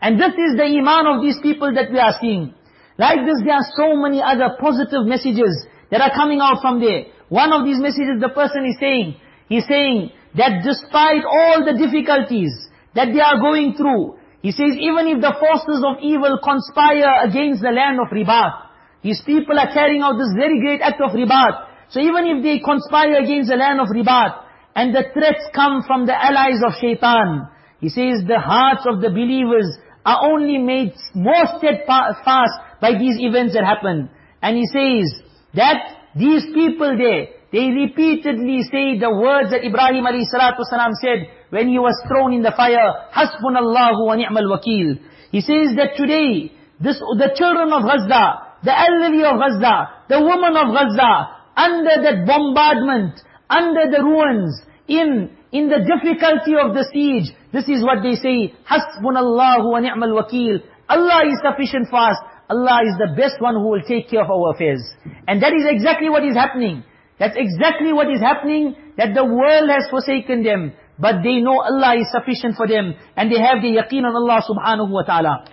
and this is the iman of these people that we are seeing like this there are so many other positive messages that are coming out from there one of these messages the person is saying he's saying that despite all the difficulties that they are going through he says, even if the forces of evil conspire against the land of Ribat, these people are carrying out this very great act of Ribat. So even if they conspire against the land of Ribat, and the threats come from the allies of shaitan, he says the hearts of the believers are only made more steadfast by these events that happen. And he says that these people there, they repeatedly say the words that Ibrahim alayhi said, when he was thrown in the fire, Hasbunallahu wa ni'mal wakil. He says that today, this, the children of Gaza, the elderly of Gaza, the women of Gaza, under that bombardment, under the ruins, in, in the difficulty of the siege, this is what they say, Hasbunallahu wa ni'mal wakil. Allah is sufficient for us. Allah is the best one who will take care of our affairs. And that is exactly what is happening. That's exactly what is happening, that the world has forsaken them. But they know Allah is sufficient for them. And they have the yaqeen on Allah subhanahu wa ta'ala.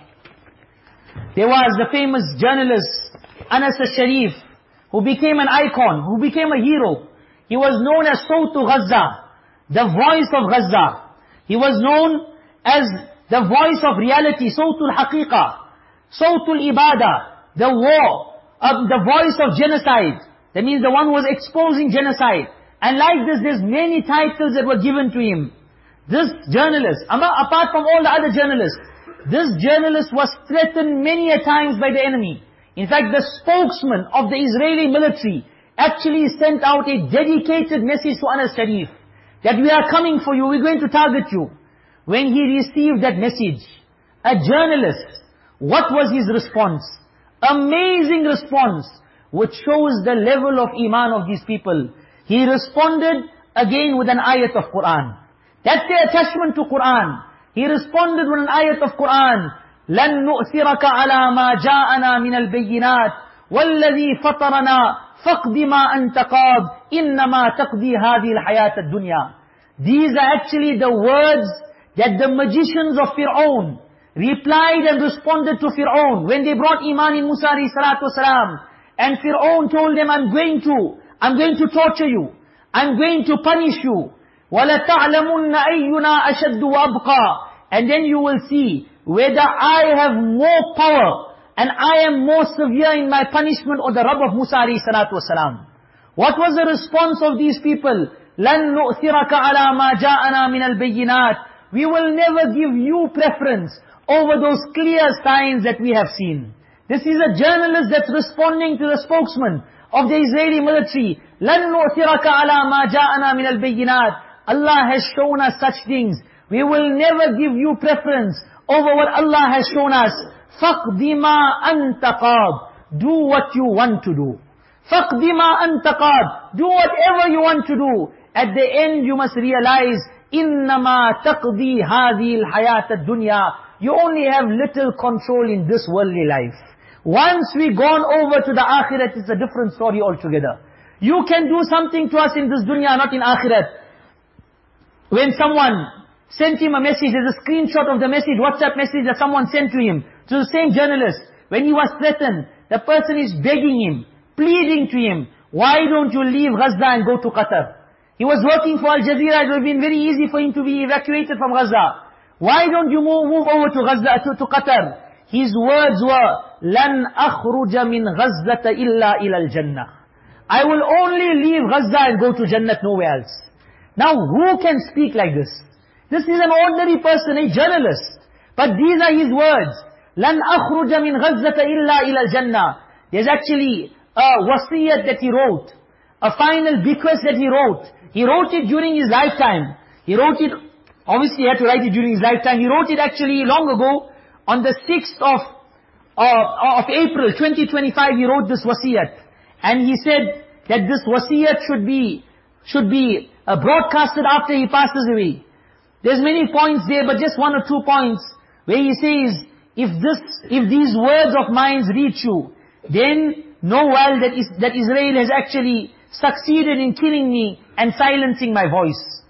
There was the famous journalist, Anas al-Sharif, who became an icon, who became a hero. He was known as Sawtu Gaza, the voice of Gaza. He was known as the voice of reality, Sawtul Haqiqa, Sawtul Ibadah, the war, uh, the voice of genocide. That means the one who was exposing genocide. And like this, there's many titles that were given to him. This journalist, apart from all the other journalists, this journalist was threatened many a times by the enemy. In fact, the spokesman of the Israeli military actually sent out a dedicated message to Anas Sharif, that we are coming for you, we're going to target you. When he received that message, a journalist, what was his response? Amazing response, which shows the level of iman of these people. He responded again with an ayat of Quran. That's their attachment to Quran. He responded with an ayat of Quran. لن نؤثرك على ما جاءنا من البينات والذي فطرنا فقد ما أنت قاض إنما تقضي هذه الحياة الدنيا These are actually the words that the magicians of Fir'aun replied and responded to Fir'aun when they brought Iman in Musa salatu salam. And Fir'aun told them, I'm going to, I'm going to torture you. I'm going to punish you. وَلَتَعْلَمُنَّ أَيُّنَا أَشَدُّ وَأَبْقَى And then you will see whether I have more power and I am more severe in my punishment or the Rabb of Musa alayhi salatu wasalam. What was the response of these people? لَن نُؤْثِرَكَ عَلَى مَا جَاءَنَا مِنَ الْبَيِّنَاتِ We will never give you preference over those clear signs that we have seen. This is a journalist that's responding to the spokesman of the Israeli military. لَن نُؤْثِرَكَ عَلَى مَا جَاءَنَا مِنَ الْبَيِّنَاتِ Allah has shown us such things. We will never give you preference over what Allah has shown us. فَقْدِ مَا أَنْتَ قَادْ Do what you want to do. فَقْدِ مَا أَنْتَ قَادْ Do whatever you want to do. At the end you must realize, إِنَّمَا تَقْضِي هَذِهِ الْحَيَاةَ الدُّنْيَا You only have little control in this worldly life. Once we gone over to the akhirat, it's a different story altogether. You can do something to us in this dunya, not in akhirat. When someone sent him a message, there's a screenshot of the message, WhatsApp message that someone sent to him, to the same journalist. When he was threatened, the person is begging him, pleading to him, why don't you leave Gaza and go to Qatar? He was working for Al Jazeera, it would have been very easy for him to be evacuated from Gaza. Why don't you move, move over to Gaza, to, to Qatar? His words were, لَنْ أَخْرُجَ مِنْ غَزَّةَ إِلَّا إِلَى الْجَنَّةِ I will only leave Gaza and go to Jannat, nowhere else. Now who can speak like this? This is an ordinary person, a journalist. But these are his words. لَنْ أَخْرُجَ مِنْ غَزَّةَ إِلَّا إِلَى الْجَنَّةِ There's actually a wasiyat that he wrote. A final bequest that he wrote. He wrote it during his lifetime. He wrote it, obviously he had to write it during his lifetime. He wrote it actually long ago, on the 6th of, uh, of April 2025, he wrote this wasiyat. And he said that this wasiyat should be, should be uh, broadcasted after he passes away. There's many points there, but just one or two points where he says, if this, if these words of mine reach you, then know well that, is, that Israel has actually succeeded in killing me and silencing my voice.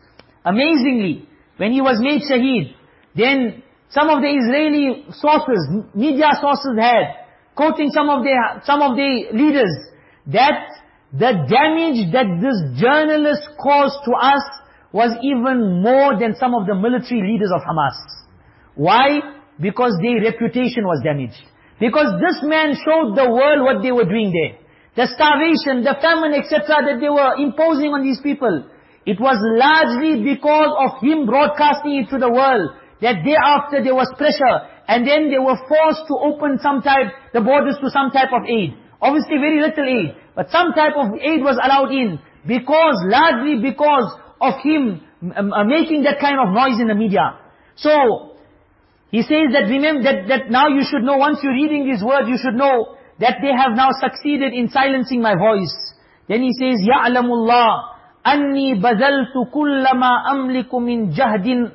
Amazingly, when he was made shaheed, then some of the Israeli sources, media sources had, quoting some of the, some of the leaders, that the damage that this journalist caused to us was even more than some of the military leaders of Hamas. Why? Because their reputation was damaged. Because this man showed the world what they were doing there. The starvation, the famine, etc. that they were imposing on these people. It was largely because of him broadcasting it to the world that thereafter there was pressure and then they were forced to open some type, the borders to some type of aid. Obviously very little aid. But some type of aid was allowed in because, largely because of him making that kind of noise in the media. So, he says that remember that, that now you should know, once you're reading these words, you should know that they have now succeeded in silencing my voice. Then he says, يَعْلَمُ اللَّهِ أَنِّي بَذَلْتُ كُلَّ مَا أَمْلِكُ مِنْ جَهْدٍ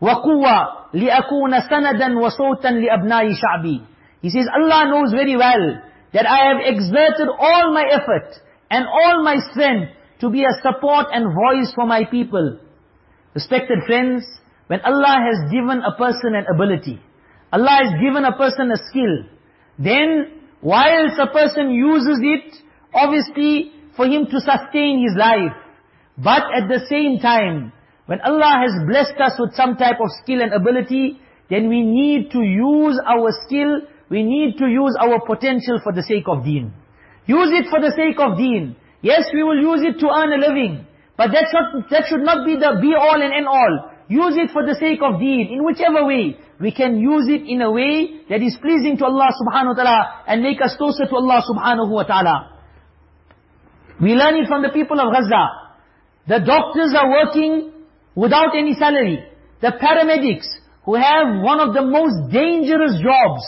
وَقُوَّةٍ لِأَكُونَ سَنَدًا وَصَوْتًا لِأَبْنَاءِ شَعْبِي He says, Allah knows very well that I have exerted all my effort and all my strength to be a support and voice for my people. Respected friends, when Allah has given a person an ability, Allah has given a person a skill, then whilst a person uses it, obviously for him to sustain his life, but at the same time, when Allah has blessed us with some type of skill and ability, then we need to use our skill we need to use our potential for the sake of deen. Use it for the sake of deen. Yes, we will use it to earn a living. But that should, that should not be the be-all and end-all. Use it for the sake of deen, in whichever way. We can use it in a way that is pleasing to Allah subhanahu wa ta'ala and make us closer to Allah subhanahu wa ta'ala. We learn it from the people of Gaza. The doctors are working without any salary. The paramedics, who have one of the most dangerous jobs,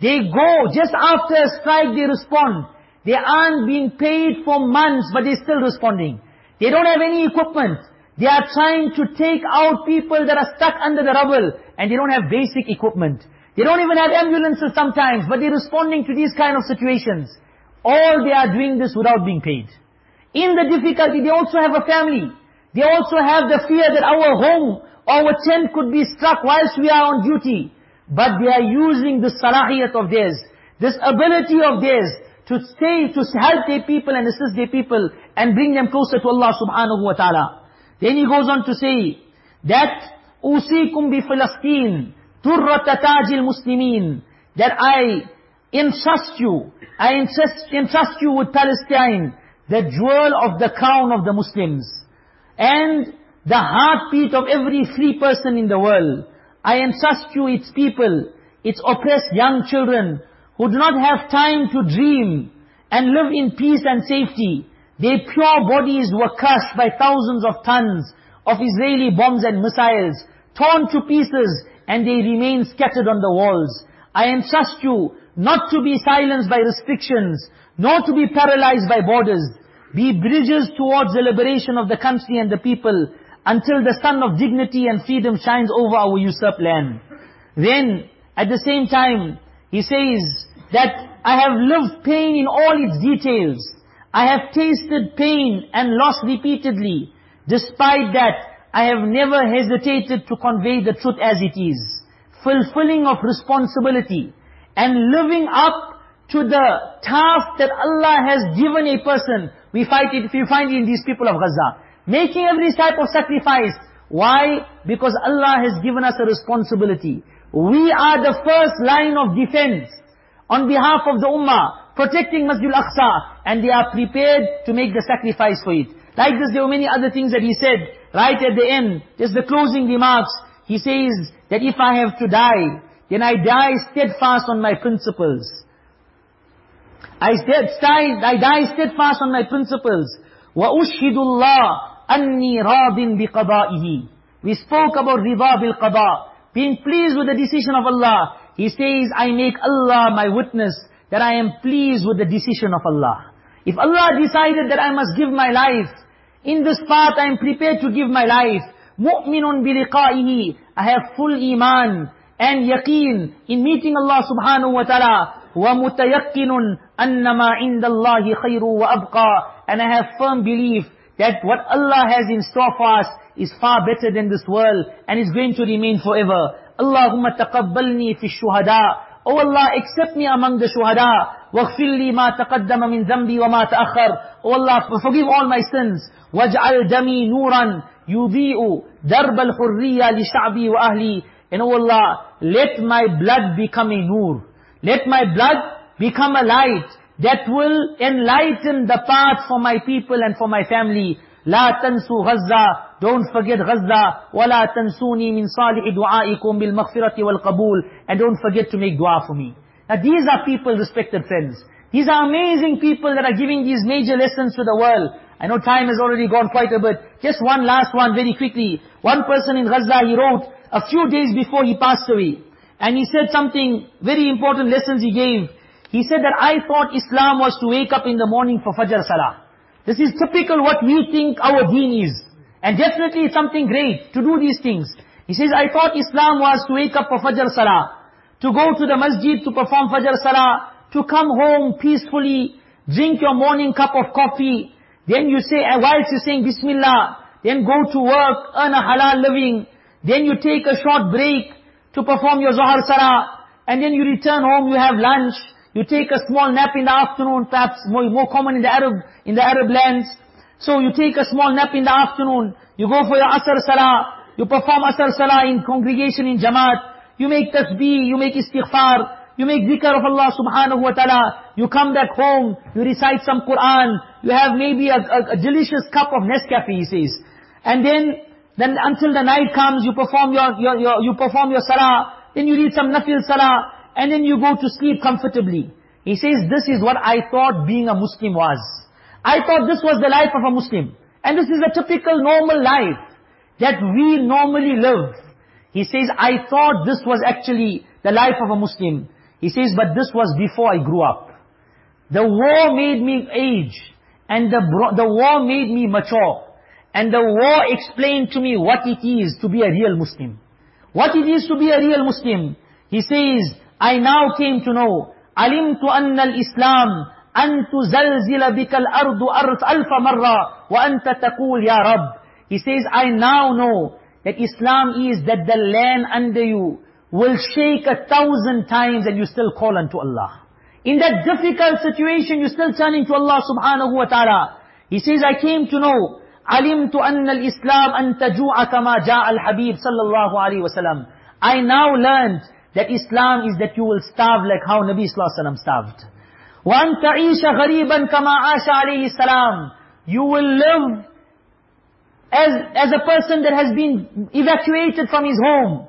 they go, just after a strike they respond. They aren't being paid for months, but they're still responding. They don't have any equipment. They are trying to take out people that are stuck under the rubble and they don't have basic equipment. They don't even have ambulances sometimes, but they're responding to these kind of situations. All they are doing this without being paid. In the difficulty, they also have a family. They also have the fear that our home, our tent could be struck whilst we are on duty. But they are using this salahiyat of theirs, this ability of theirs, to stay, to help their people and assist their people, and bring them closer to Allah subhanahu wa ta'ala. Then he goes on to say, that, أُوسِيكُمْ بِفِلَسْطِينَ تُرَّةَ تَاجِ الْمُسْلِمِينَ That I entrust you, I entrust, entrust you with Palestine, the jewel of the crown of the Muslims. And the heartbeat of every free person in the world. I entrust you its people, its oppressed young children, who do not have time to dream and live in peace and safety. Their pure bodies were crushed by thousands of tons of Israeli bombs and missiles, torn to pieces, and they remain scattered on the walls. I entrust you not to be silenced by restrictions, nor to be paralyzed by borders. Be bridges towards the liberation of the country and the people, until the sun of dignity and freedom shines over our usurped land. Then, at the same time, he says that I have lived pain in all its details. I have tasted pain and loss repeatedly. Despite that, I have never hesitated to convey the truth as it is. Fulfilling of responsibility and living up to the task that Allah has given a person. We find it, we find it in these people of Gaza. Making every type of sacrifice. Why? Because Allah has given us a responsibility. We are the first line of defense on behalf of the Ummah, protecting Masjid al-Aqsa, and they are prepared to make the sacrifice for it. Like this, there were many other things that he said, right at the end, just the closing remarks, he says that if I have to die, then I die steadfast on my principles. I, I die steadfast on my principles. وَأُشْهِدُ اللَّهِ أَنِّي رَاضٍ بِقَضَائِهِ We spoke about rida bil qada, being pleased with the decision of Allah. He says, I make Allah my witness that I am pleased with the decision of Allah. If Allah decided that I must give my life, in this path I am prepared to give my life. Mu'minun biliqa'ihi. I have full iman and yaqeen in meeting Allah subhanahu wa ta'ala. Wa mutayaqqinun annama indallahi khayru wa abqa. And I have firm belief that what Allah has in store for us is far better than this world and is going to remain forever. Allahumma taqabbalni fi shuhada Oh Allah, accept me among the shuhada. وَاغْفِرْ لِي مَا تَقَدَّمَ مِنْ ذَنْبِي وَمَا تَأَخَّرْ Oh Allah, forgive all my sins. وَاجْعَلْ دَمِي نُورًا يُضِيءُ دَرْبَ الْحُرِّيَّةِ لِشَعْبِي وَأَهْلِي And oh Allah, let my blood become a nur. Let my blood become a light that will enlighten the path for my people and for my family. لا تنسوا غزة Don't forget Gaza. وَلَا تَنْسُونِي مِنْ صَالِحِ دُعَائِكُمْ بِالْمَغْفِرَةِ وَالْقَبُولِ And don't forget to make dua for me. Now these are people, respected friends. These are amazing people that are giving these major lessons to the world. I know time has already gone quite a bit. Just one last one very quickly. One person in Gaza, he wrote a few days before he passed away. And he said something, very important lessons he gave. He said that I thought Islam was to wake up in the morning for Fajr Salah. This is typical what we think our deen is. And definitely it's something great to do these things. He says, I thought Islam was to wake up for Fajr Salah, to go to the masjid to perform Fajr Salah, to come home peacefully, drink your morning cup of coffee, then you say, whilst you're saying Bismillah, then go to work, earn a halal living, then you take a short break to perform your Zohar Salah, and then you return home, you have lunch, you take a small nap in the afternoon, perhaps more, more common in the Arab, in the Arab lands, so you take a small nap in the afternoon, you go for your Asr Salah, you perform Asr Salah in congregation in Jamaat, you make tasbih, you make istighfar, you make dhikr of Allah subhanahu wa ta'ala, you come back home, you recite some Quran, you have maybe a, a, a delicious cup of Nescafe, he says. And then, then until the night comes, you perform your, your, your, you perform your salah, then you read some nafil salah, and then you go to sleep comfortably. He says, this is what I thought being a Muslim was. I thought this was the life of a Muslim. And this is a typical normal life that we normally live. He says, I thought this was actually the life of a Muslim. He says, but this was before I grew up. The war made me age. And the, the war made me mature. And the war explained to me what it is to be a real Muslim. What it is to be a real Muslim. He says, I now came to know, alimtu anna al-Islam antu tuzalzila bika al-ardu alfa marra wa anta taqul ya Rabb. He says, I now know that Islam is that the land under you will shake a thousand times and you still call unto Allah. In that difficult situation, you still turning to Allah subhanahu wa ta'ala. He says, I came to know, alimtu anna al-Islam anta taju'a kama ja'a al-Habib sallallahu alayhi wa sallam. I now learned that Islam is that you will starve like how Nabi sallallahu alaihi wasallam starved. وأن تعيش غريبا كما عاش عليه السلام. You will live as, as a person that has been evacuated from his home,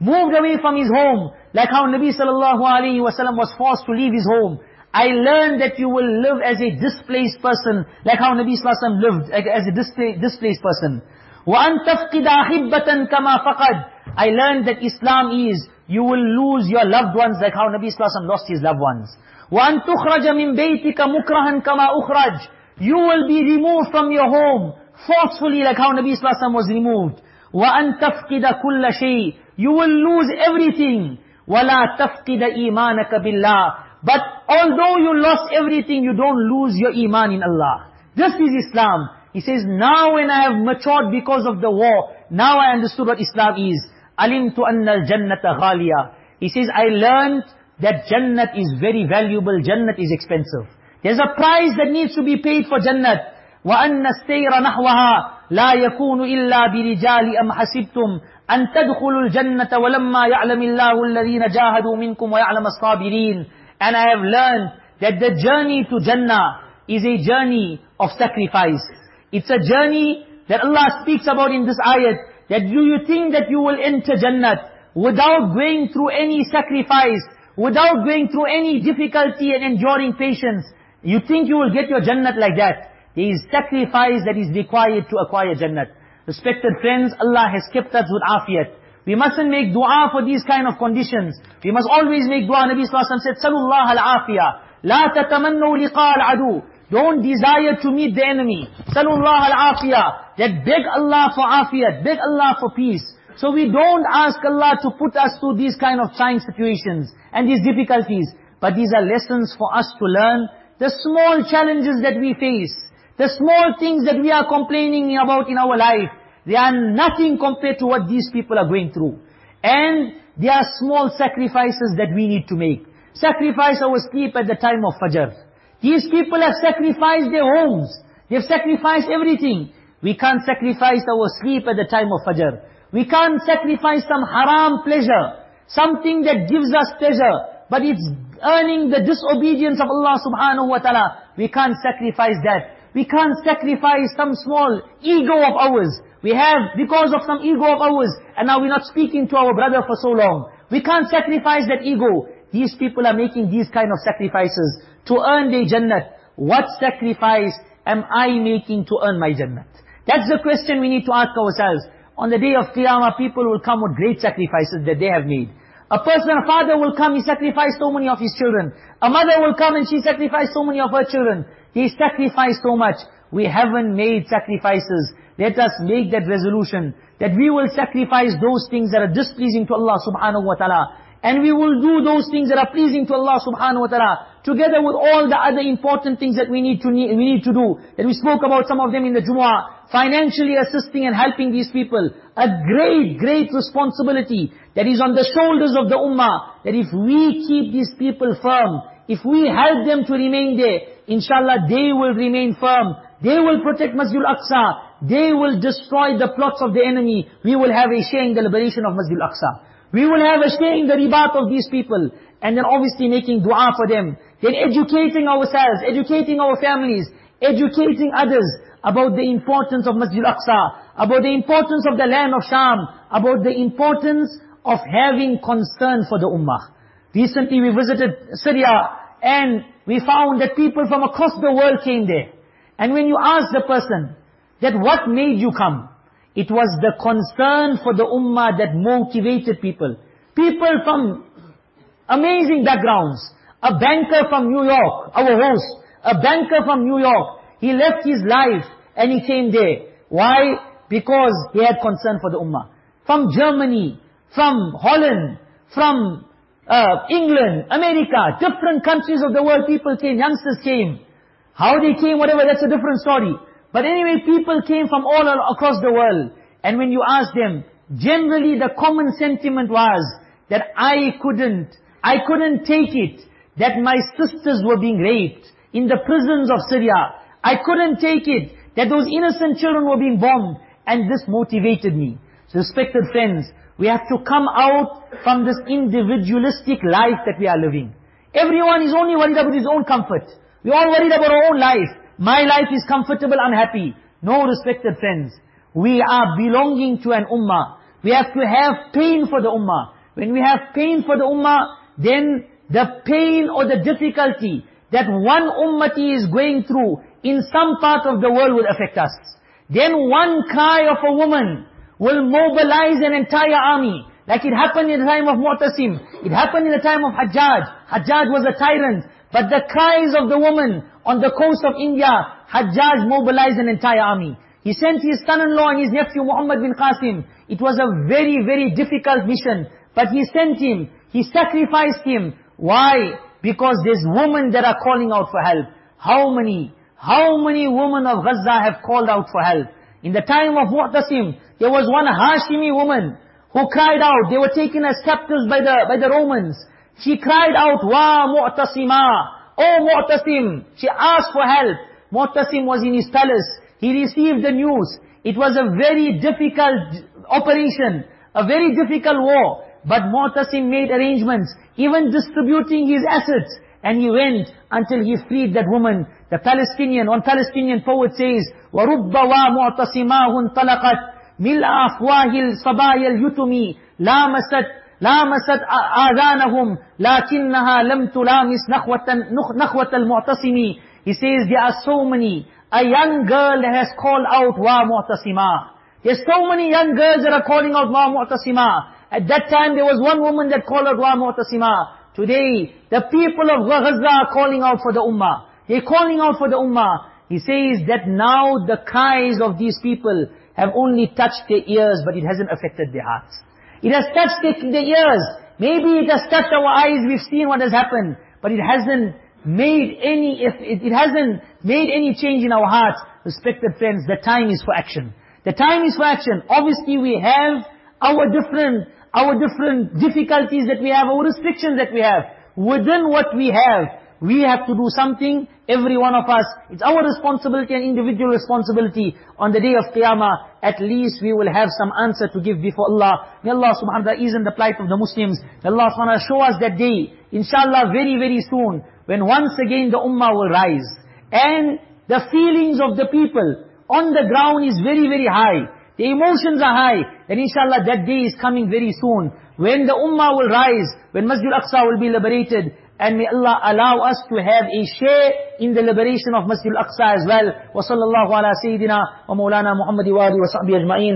moved away from his home, like how Nabi sallallahu alayhi wasallam was forced to leave his home. I learned that you will live as a displaced person, like how Nabi sallallahu alayhi wasallam lived as a displaced person. وَأَن تَفْقِدَ أَحِبَّةً كَمَا فَقَدْ I learned that Islam is, you will lose your loved ones like how Nabi sallallahu alayhi wasallam lost his loved ones. وَأَن تُخْرَجَ مِن بَيْتِكَ مُكْرَهًا كَمَا أُخْرَجْ You will be removed from your home, forcefully like how Nabi sallallahu alayhi wasallam was removed. وَأَن تَفْقِدَ كُلَّ شَيْءٍ You will lose everything. وَلَا تَفْقِدَ إِيمَانَكَ بِاللَّهِ But although you lost everything, you don't lose your iman in Allah. This is Islam. He says, now when I have matured because of the war, now I understood what Islam is. أَلِمْتُ أَنَّ الْجَنَّةَ غَالِيَةً He says, I learned that Jannat is very valuable, Jannat is expensive. There's a price that needs to be paid for Jannat. وَأَنَّ السَّيْرَ نَحْوَهَا لَا يَكُونُ إِلَّا بِرِجَالِ أَمْ حَسِبْتُمْ أن تدخلوا الجنة ولما يعلم الله الذين جاهدوا منكم ويعلم الصابرين and I have learned that the journey to Jannah is a journey of sacrifice. It's a journey that Allah speaks about in this ayat, that do you think that you will enter Jannah without going through any sacrifice, without going through any difficulty and enduring patience? You think you will get your Jannah like that? There is sacrifice that is required to acquire Jannah. Respected friends, Allah has kept us with afiyat. We mustn't make dua for these kind of conditions. We must always make dua. Nabi Sallallahu Alaihi Wasallam said, Salullah al-afiyah. La tatamannu liqa al-adu. Don't desire to meet the enemy. Salullah al-afiyah. That beg Allah for afiyat. Beg Allah for peace. So we don't ask Allah to put us through these kind of trying situations and these difficulties. But these are lessons for us to learn. The small challenges that we face. The small things that we are complaining about in our life, they are nothing compared to what these people are going through. And there are small sacrifices that we need to make. Sacrifice our sleep at the time of Fajr. These people have sacrificed their homes. They've sacrificed everything. We can't sacrifice our sleep at the time of Fajr. We can't sacrifice some haram pleasure. Something that gives us pleasure. But it's earning the disobedience of Allah subhanahu wa ta'ala. We can't sacrifice that. We can't sacrifice some small ego of ours. We have, because of some ego of ours, and now we're not speaking to our brother for so long. We can't sacrifice that ego. These people are making these kind of sacrifices to earn their Jannat. What sacrifice am I making to earn my Jannat? That's the question we need to ask ourselves. On the day of Qiyamah, people will come with great sacrifices that they have made. A person, a father will come, he sacrificed so many of his children. A mother will come and she sacrificed so many of her children. He sacrificed so much. We haven't made sacrifices. Let us make that resolution that we will sacrifice those things that are displeasing to Allah subhanahu wa ta'ala. And we will do those things that are pleasing to Allah subhanahu wa ta'ala, together with all the other important things that we need to we need to do. That we spoke about some of them in the Jumu'ah. Financially assisting and helping these people. A great, great responsibility that is on the shoulders of the ummah. That if we keep these people firm, if we help them to remain there, inshallah they will remain firm. They will protect Masjid al-Aqsa. They will destroy the plots of the enemy. We will have a share in the liberation of Masjid al-Aqsa. We will have a share in the ribat of these people. And then obviously making dua for them. Then educating ourselves, educating our families, educating others about the importance of Masjid al-Aqsa, about the importance of the land of Sham, about the importance of having concern for the ummah. Recently we visited Syria and we found that people from across the world came there. And when you ask the person that what made you come, it was the concern for the ummah that motivated people. People from amazing backgrounds. A banker from New York, our host, a banker from New York. He left his life and he came there. Why? Because he had concern for the ummah. From Germany, from Holland, from uh, England, America, different countries of the world, people came, youngsters came. How they came, whatever, that's a different story. But anyway, people came from all across the world. And when you ask them, generally the common sentiment was that I couldn't, I couldn't take it that my sisters were being raped in the prisons of Syria. I couldn't take it that those innocent children were being bombed. And this motivated me. So respected friends, we have to come out from this individualistic life that we are living. Everyone is only worried about his own comfort. We all worried about our own life. My life is comfortable, unhappy. No, respected friends. We are belonging to an ummah. We have to have pain for the ummah. When we have pain for the ummah, then the pain or the difficulty that one ummati is going through in some part of the world will affect us. Then one cry of a woman will mobilize an entire army. Like it happened in the time of Mu'tasim. It happened in the time of Hajjaj. Hajjaj was a tyrant. But the cries of the woman on the coast of India, Hajjaj mobilized an entire army. He sent his son-in-law and his nephew Muhammad bin Qasim. It was a very, very difficult mission. But he sent him. He sacrificed him. Why? Because there's women that are calling out for help. How many? How many women of Gaza have called out for help? In the time of Mu'tasim, there was one Hashimi woman who cried out. They were taken as captives by the, by the Romans. She cried out, Wa Mu'tasima, Oh Mu'tasim. She asked for help. Mu'tasim was in his palace. He received the news. It was a very difficult operation, a very difficult war. But Mu'tasim made arrangements, even distributing his assets. And he went until he freed that woman. The Palestinian, one Palestinian poet says, وَرُبَّ وَمُعْتَصِمَاهُ انطَلَقَتْ ملء أفواه الصبايا اليتم لامست لامست آذانهم لكنها لم تلامس نخوة, نخوة المعتصم He says there are so many. A young girl that has called out wa mu'tasima. There's so many young girls that are calling out wa mu'tasima. At that time there was one woman that called out wa mu'tasima. Today the people of Gaza are calling out for the ummah. They're calling out for the ummah. He says that now the cries of these people have only touched their ears, but it hasn't affected their hearts. It has touched their, their ears. Maybe it has touched our eyes, we've seen what has happened, but it hasn't made any, it, it hasn't made any change in our hearts. Respected friends, the time is for action. The time is for action. Obviously we have our different, our different difficulties that we have, our restrictions that we have. Within what we have, we have to do something, every one of us. It's our responsibility and individual responsibility. On the day of Qiyamah, at least we will have some answer to give before Allah. May Allah subhanahu wa ta'ala ease in the plight of the Muslims. May Allah subhanahu wa ta'ala show us that day, inshallah very, very soon, when once again the ummah will rise. And the feelings of the people on the ground is very, very high. The emotions are high. And inshallah that day is coming very soon. When the ummah will rise, when Masjid al-Aqsa will be liberated, and may Allah allow us to have a share in the liberation of Masjid al-Aqsa as well. وصلى الله على سيدنا ومولانا محمد وآله وصحبه أجمعين